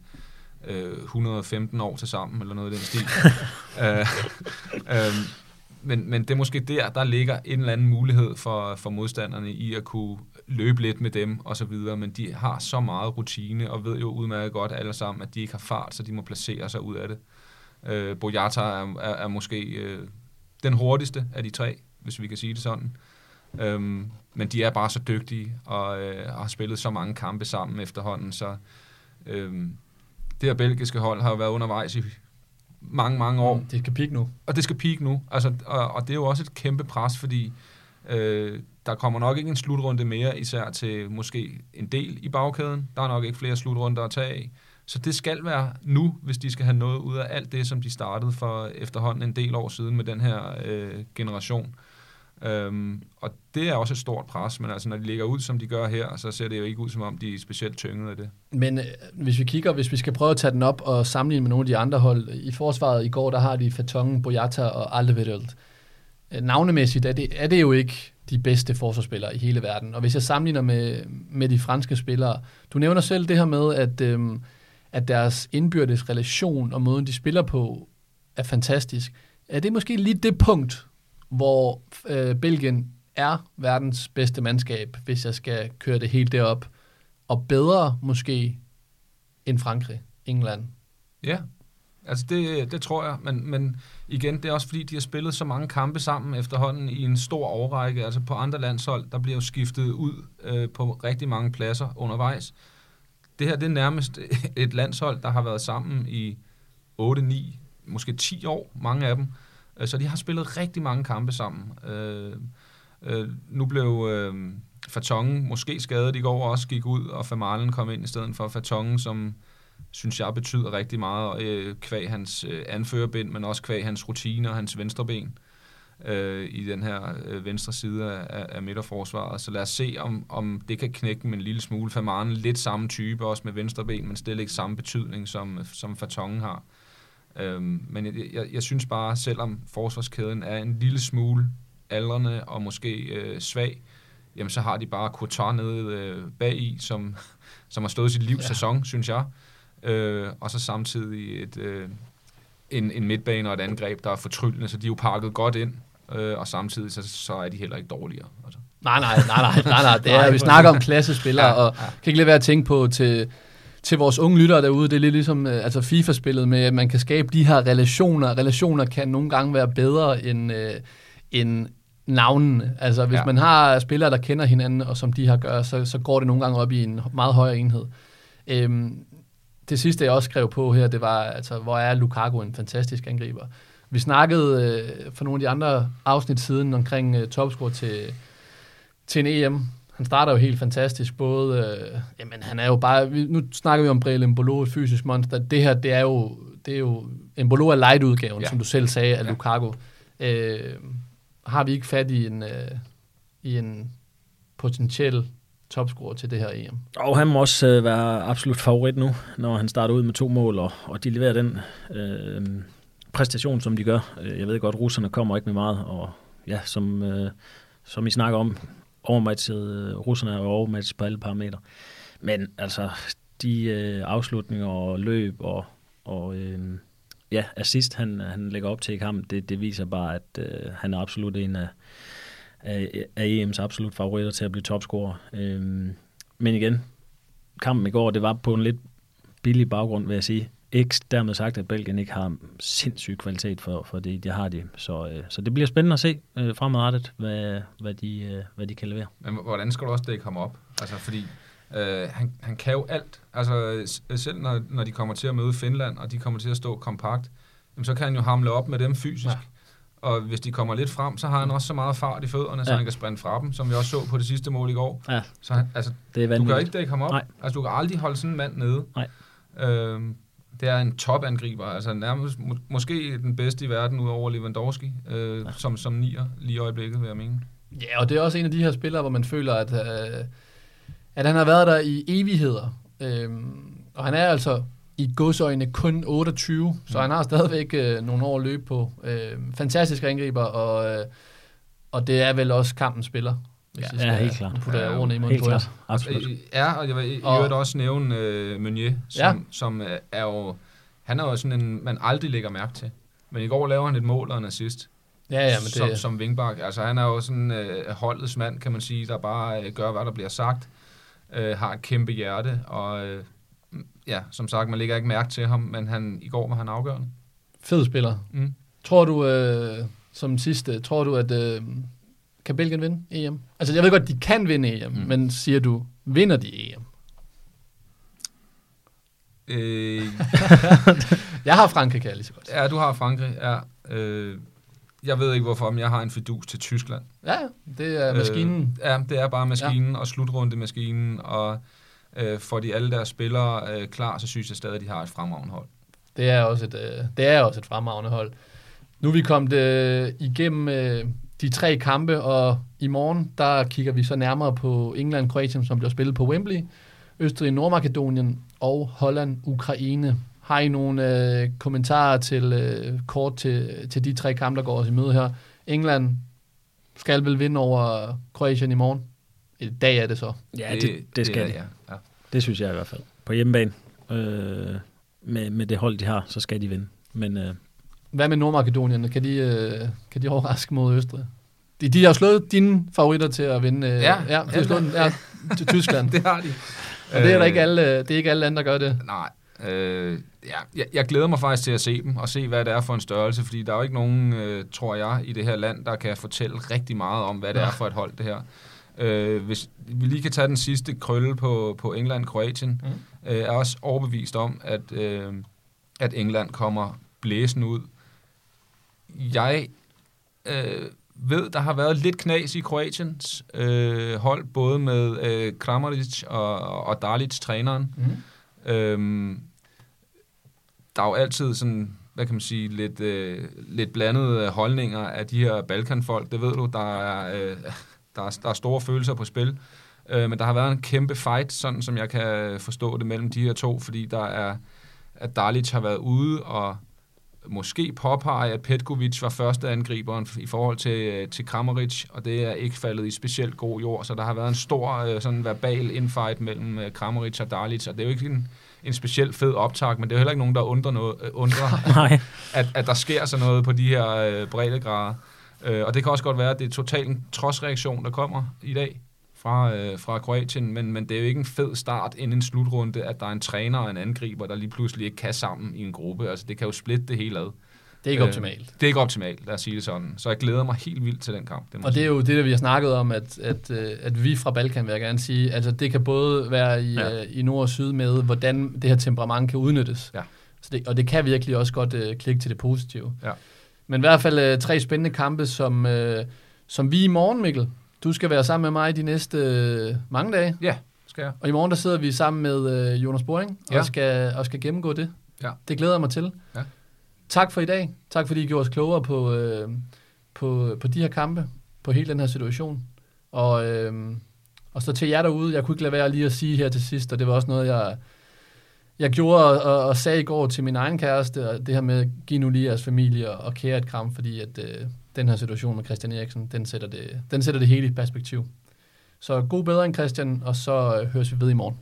115 år til sammen, eller noget i den stil. [LAUGHS] øh, øh, men, men det er måske der, der ligger en eller anden mulighed for, for modstanderne i at kunne løbe lidt med dem og så videre, men de har så meget rutine og ved jo udmærket godt alle sammen, at de ikke har fart, så de må placere sig ud af det. Øh, Boyata er, er, er måske øh, den hurtigste af de tre, hvis vi kan sige det sådan. Øhm, men de er bare så dygtige og øh, har spillet så mange kampe sammen efterhånden, så øh, det her belgiske hold har været undervejs i mange, mange år. Det skal peak nu. Og det skal peak nu. Altså, og, og det er jo også et kæmpe pres, fordi øh, der kommer nok ikke en slutrunde mere, især til måske en del i bagkæden. Der er nok ikke flere slutrunder at tage af. Så det skal være nu, hvis de skal have noget ud af alt det, som de startede for efterhånden en del år siden med den her øh, generation. Øhm, og det er også et stort pres, men altså når de ligger ud, som de gør her, så ser det jo ikke ud, som om de er specielt tynget af det. Men øh, hvis vi kigger, hvis vi skal prøve at tage den op og sammenligne med nogle af de andre hold, i forsvaret i går, der har de Fatongen, Boyata og Alderweireld. Øh, navnemæssigt er det, er det jo ikke de bedste forsvarsspillere i hele verden. Og hvis jeg sammenligner med, med de franske spillere, du nævner selv det her med, at, øh, at deres indbyrdes relation og måden, de spiller på, er fantastisk. Er det måske lige det punkt, hvor øh, Belgien er verdens bedste mandskab, hvis jeg skal køre det helt derop, og bedre måske end Frankrig, England. Ja, altså det, det tror jeg, men, men igen, det er også fordi, de har spillet så mange kampe sammen efterhånden i en stor overrække. Altså på andre landshold, der bliver jo skiftet ud øh, på rigtig mange pladser undervejs. Det her, det er nærmest [LAUGHS] et landshold, der har været sammen i 8, 9, måske 10 år, mange af dem. Øh, så de har spillet rigtig mange kampe sammen. Øh, øh, nu blev øh, Fatongen måske skadet i går også, gik ud, og Famalen kom ind i stedet for Fatongen, som synes jeg betyder rigtig meget, øh, kvæg hans øh, anførerbind, men også kvæg hans rutine og hans venstre ben øh, i den her øh, venstre side af, af midterforsvaret. Så lad os se, om, om det kan knække med en lille smule. Famalen lidt samme type, også med venstre ben, men stille ikke samme betydning, som, som Fatongen har. Øhm, men jeg, jeg, jeg synes bare, selvom forsvarskæden er en lille smule aldrende og måske øh, svag, jamen så har de bare Courtois nede øh, bag i, som, [LAUGHS] som har stået sit livs ja. sæson, synes jeg. Øh, og så samtidig et, øh, en, en midtbane og et angreb, der er fortryllende, så de er jo pakket godt ind, øh, og samtidig så, så er de heller ikke dårligere. Altså. Nej, nej, nej, nej, nej, nej. Det er, vi snakker om klassespillere, ja, og ja. kan ikke lade være at tænke på til til vores unge lyttere derude, det er lidt ligesom øh, altså FIFA-spillet med, at man kan skabe de her relationer. Relationer kan nogle gange være bedre end, øh, end navnene. Altså hvis ja. man har spillere, der kender hinanden, og som de har gør, så, så går det nogle gange op i en meget højere enhed. Øhm, det sidste, jeg også skrev på her, det var, altså, hvor er Lukaku en fantastisk angriber. Vi snakkede øh, for nogle af de andre afsnit siden omkring øh, topscore til, til en EM, han starter jo helt fantastisk, både, øh, jamen han er jo bare, vi, nu snakker vi om Brele Mbolo, et fysisk monster, det her, det er jo, det er jo, Mbolo er light-udgaven, ja. Ja. som du selv sagde, af Ja. Lukaku. Øh, har vi ikke fat i en, øh, i en potentiel topscorer til det her EM? Og han må også øh, være absolut favorit nu, når han starter ud med to mål, og, og de leverer den øh, præstation, som de gør. Øh, Jeg ved godt, russerne kommer ikke med meget, og ja, som, øh, som I snakker om, overmatchet, øh, russerne er overmatchet på alle parametre. Men altså, de øh, afslutninger og løb og, og øh, ja, assist, han, han lægger op til i kampen, det, det viser bare, at øh, han er absolut en af, af, af EM's absolut favoritter til at blive topscorer. Øh, men igen, kampen i går, det var på en lidt billig baggrund, vil jeg sige. Ikke dermed sagt, at Belgien ikke har sindssyg kvalitet for, for det, de har de. Så, øh, så det bliver spændende at se øh, fremadrettet, hvad, hvad, de, øh, hvad de kan levere. Men hvordan skal du også dække ham op? Altså, fordi øh, han, han kan jo alt. Altså, selv når, når de kommer til at møde Finland, og de kommer til at stå kompakt, jamen, så kan han jo hamle op med dem fysisk. Ja. Og hvis de kommer lidt frem, så har han også så meget fart i fødderne, så Ja. han kan sprinte fra dem, som vi også så på det sidste mål i går. Ja, Så han, altså, det er du kan ikke dække ham op. Nej. Altså, du kan aldrig holde sådan en mand nede. Nej. Øhm, det er en topangriber, altså nærmest må, måske den bedste i verden ud over Lewandowski, øh, ja. som, som nier lige i øjeblikket, vil jeg mene. Ja, og det er også en af de her spillere, hvor man føler, at, øh, at han har været der i evigheder. Øhm, og han er altså i godsøjne kun 28, så han har stadigvæk øh, nogle år at løbe på. Øh, fantastisk angriber, og, øh, og det er vel også kampens spiller. Hvis Ja, jeg ja, helt klart. Putter jeg Ja, ordene i munden Helt på klart, absolut. Øh, Ja, og jeg vil i øvrigt også nævne øh, Meunier, som, Ja. som er jo... Han er jo sådan en, man aldrig lægger mærke til. Men i går laver han et mål og en assist. Ja, ja, men som, det, som vingbak. Altså han er jo sådan øh, holdets mand, kan man sige, der bare øh, gør, hvad der bliver sagt. Øh, har et kæmpe hjerte, og øh, ja, som sagt, man lægger ikke mærke til ham, men han, i går var han afgørende. fed spiller. Mm. Tror du, øh, som sidste, tror du, at øh, kan Belgien vinde EM? Altså, jeg ved godt, de kan vinde EM, mm. Men siger du, vinder de EM? Øh, [LAUGHS] Jeg har Frankrig, kan jeg lige så godt. ja, du har Frankrig, ja. Øh, jeg ved ikke hvorfor, men jeg har en fidus til Tyskland. Ja, ja, det er maskinen. Øh, ja, det er bare maskinen ja. og slutrunde maskinen, og øh, får de alle deres spillere øh, klar, så synes jeg stadig, at de har et fremragende hold. Det er også et, øh, det er også et fremragende hold. Nu er vi kommet øh, igennem øh, de tre kampe, og i morgen, der kigger vi så nærmere på England-Kroatien, som bliver spillet på Wembley, Østrig-Nordmakedonien og Holland-Ukraine. Har I nogle øh, kommentarer til øh, kort til, til de tre kampe, der går os i møde her? England skal vel vinde over Kroatien i morgen? I dag er det så. Ja, det, det skal er- de. Ja, ja. Det synes jeg i hvert fald. På hjemmebane, øh, med, med det hold, de har, så skal de vinde. Men øh, Hvad med Nordmakedonien? Kan de, øh, kan de overraske mod Østrig? De, de har slået dine favoritter til at vinde. Øh, Ja, ja, de har ja, slået ja, til Tyskland. [LAUGHS] det har de. Og det er der Øh, ikke alle, det er ikke alle lande, der gør det. Nej. Øh, ja, jeg, jeg glæder mig faktisk til at se dem, og se, hvad det er for en størrelse, fordi der er jo ikke nogen, øh, tror jeg, i det her land, der kan fortælle rigtig meget om, hvad det Nej. er for et hold, det her. Øh, hvis vi lige kan tage den sidste krølle på, på England-Kroatien, Mm. øh, er også overbevist om, at, øh, at England kommer blæsende ud. Jeg øh, ved, der har været lidt knas i Kroatiens øh, hold, både med øh, Kramaric og, og Dalic, træneren. Mm. Øhm, der er jo altid sådan, hvad kan man sige, lidt, øh, lidt blandede holdninger af de her Balkanfolk. Det ved du, der er, øh, [LAUGHS] der er, der er store følelser på spil. Øh, men der har været en kæmpe fight, sådan som jeg kan forstå det, mellem de her to, fordi der er, at Dalic har været ude og måske påpege, at Petkovic var første angriberen i forhold til, øh, til Kramaric, og det er ikke faldet i specielt god jord, så der har været en stor øh, sådan verbal infight mellem øh, Kramaric og Dalic, og det er jo ikke en, en specielt fed optag, men det er jo heller ikke nogen, der undrer, noget, undrer [LAUGHS] nej, at, at der sker sådan noget på de her øh, breddegrader. Øh, og det kan også godt være, at det er totalt en trodsreaktion, der kommer i dag fra, øh, fra Kroatien, men, men det er jo ikke en fed start inden en slutrunde, at der er en træner og en angriber, der lige pludselig ikke kan sammen i en gruppe. Altså, det kan jo splitte det hele ad. Det er ikke Øh, optimalt. Det er ikke optimalt, lad os sige det sådan. Så jeg glæder mig helt vildt til den kamp. må Og det er sige. jo det, der vi har snakket om, at, at, øh, at vi fra Balkan, vil jeg gerne sige, altså det kan både være i, Ja. ja. i nord og syd med, hvordan det her temperament kan udnyttes. Ja. Så det, og det kan virkelig også godt øh, klikke til det positive. Ja. Men i hvert fald øh, tre spændende kampe, som, øh, som vi i morgen, Mikkel, Du skal være sammen med mig de næste øh, mange dage. Ja, skal jeg. Og i morgen der sidder vi sammen med øh, Jonas Boring Ja. og, skal, og skal gennemgå det. Ja. Det glæder jeg mig til. Ja. Tak for i dag. Tak fordi I gjorde os klogere på, øh, på, på de her kampe, på hele den her situation. Og, øh, og så til jer derude, jeg kunne ikke lade være lige at sige her til sidst, og det var også noget, jeg, jeg gjorde og, og sagde i går til min egen kæreste, og det her med, giv nu lige jeres familie og, og kære et kram, fordi at øh, den her situation med Christian Eriksen, den sætter det, den sætter det hele i perspektiv. Så god bedring, Christian, og så øh, høres vi ved i morgen.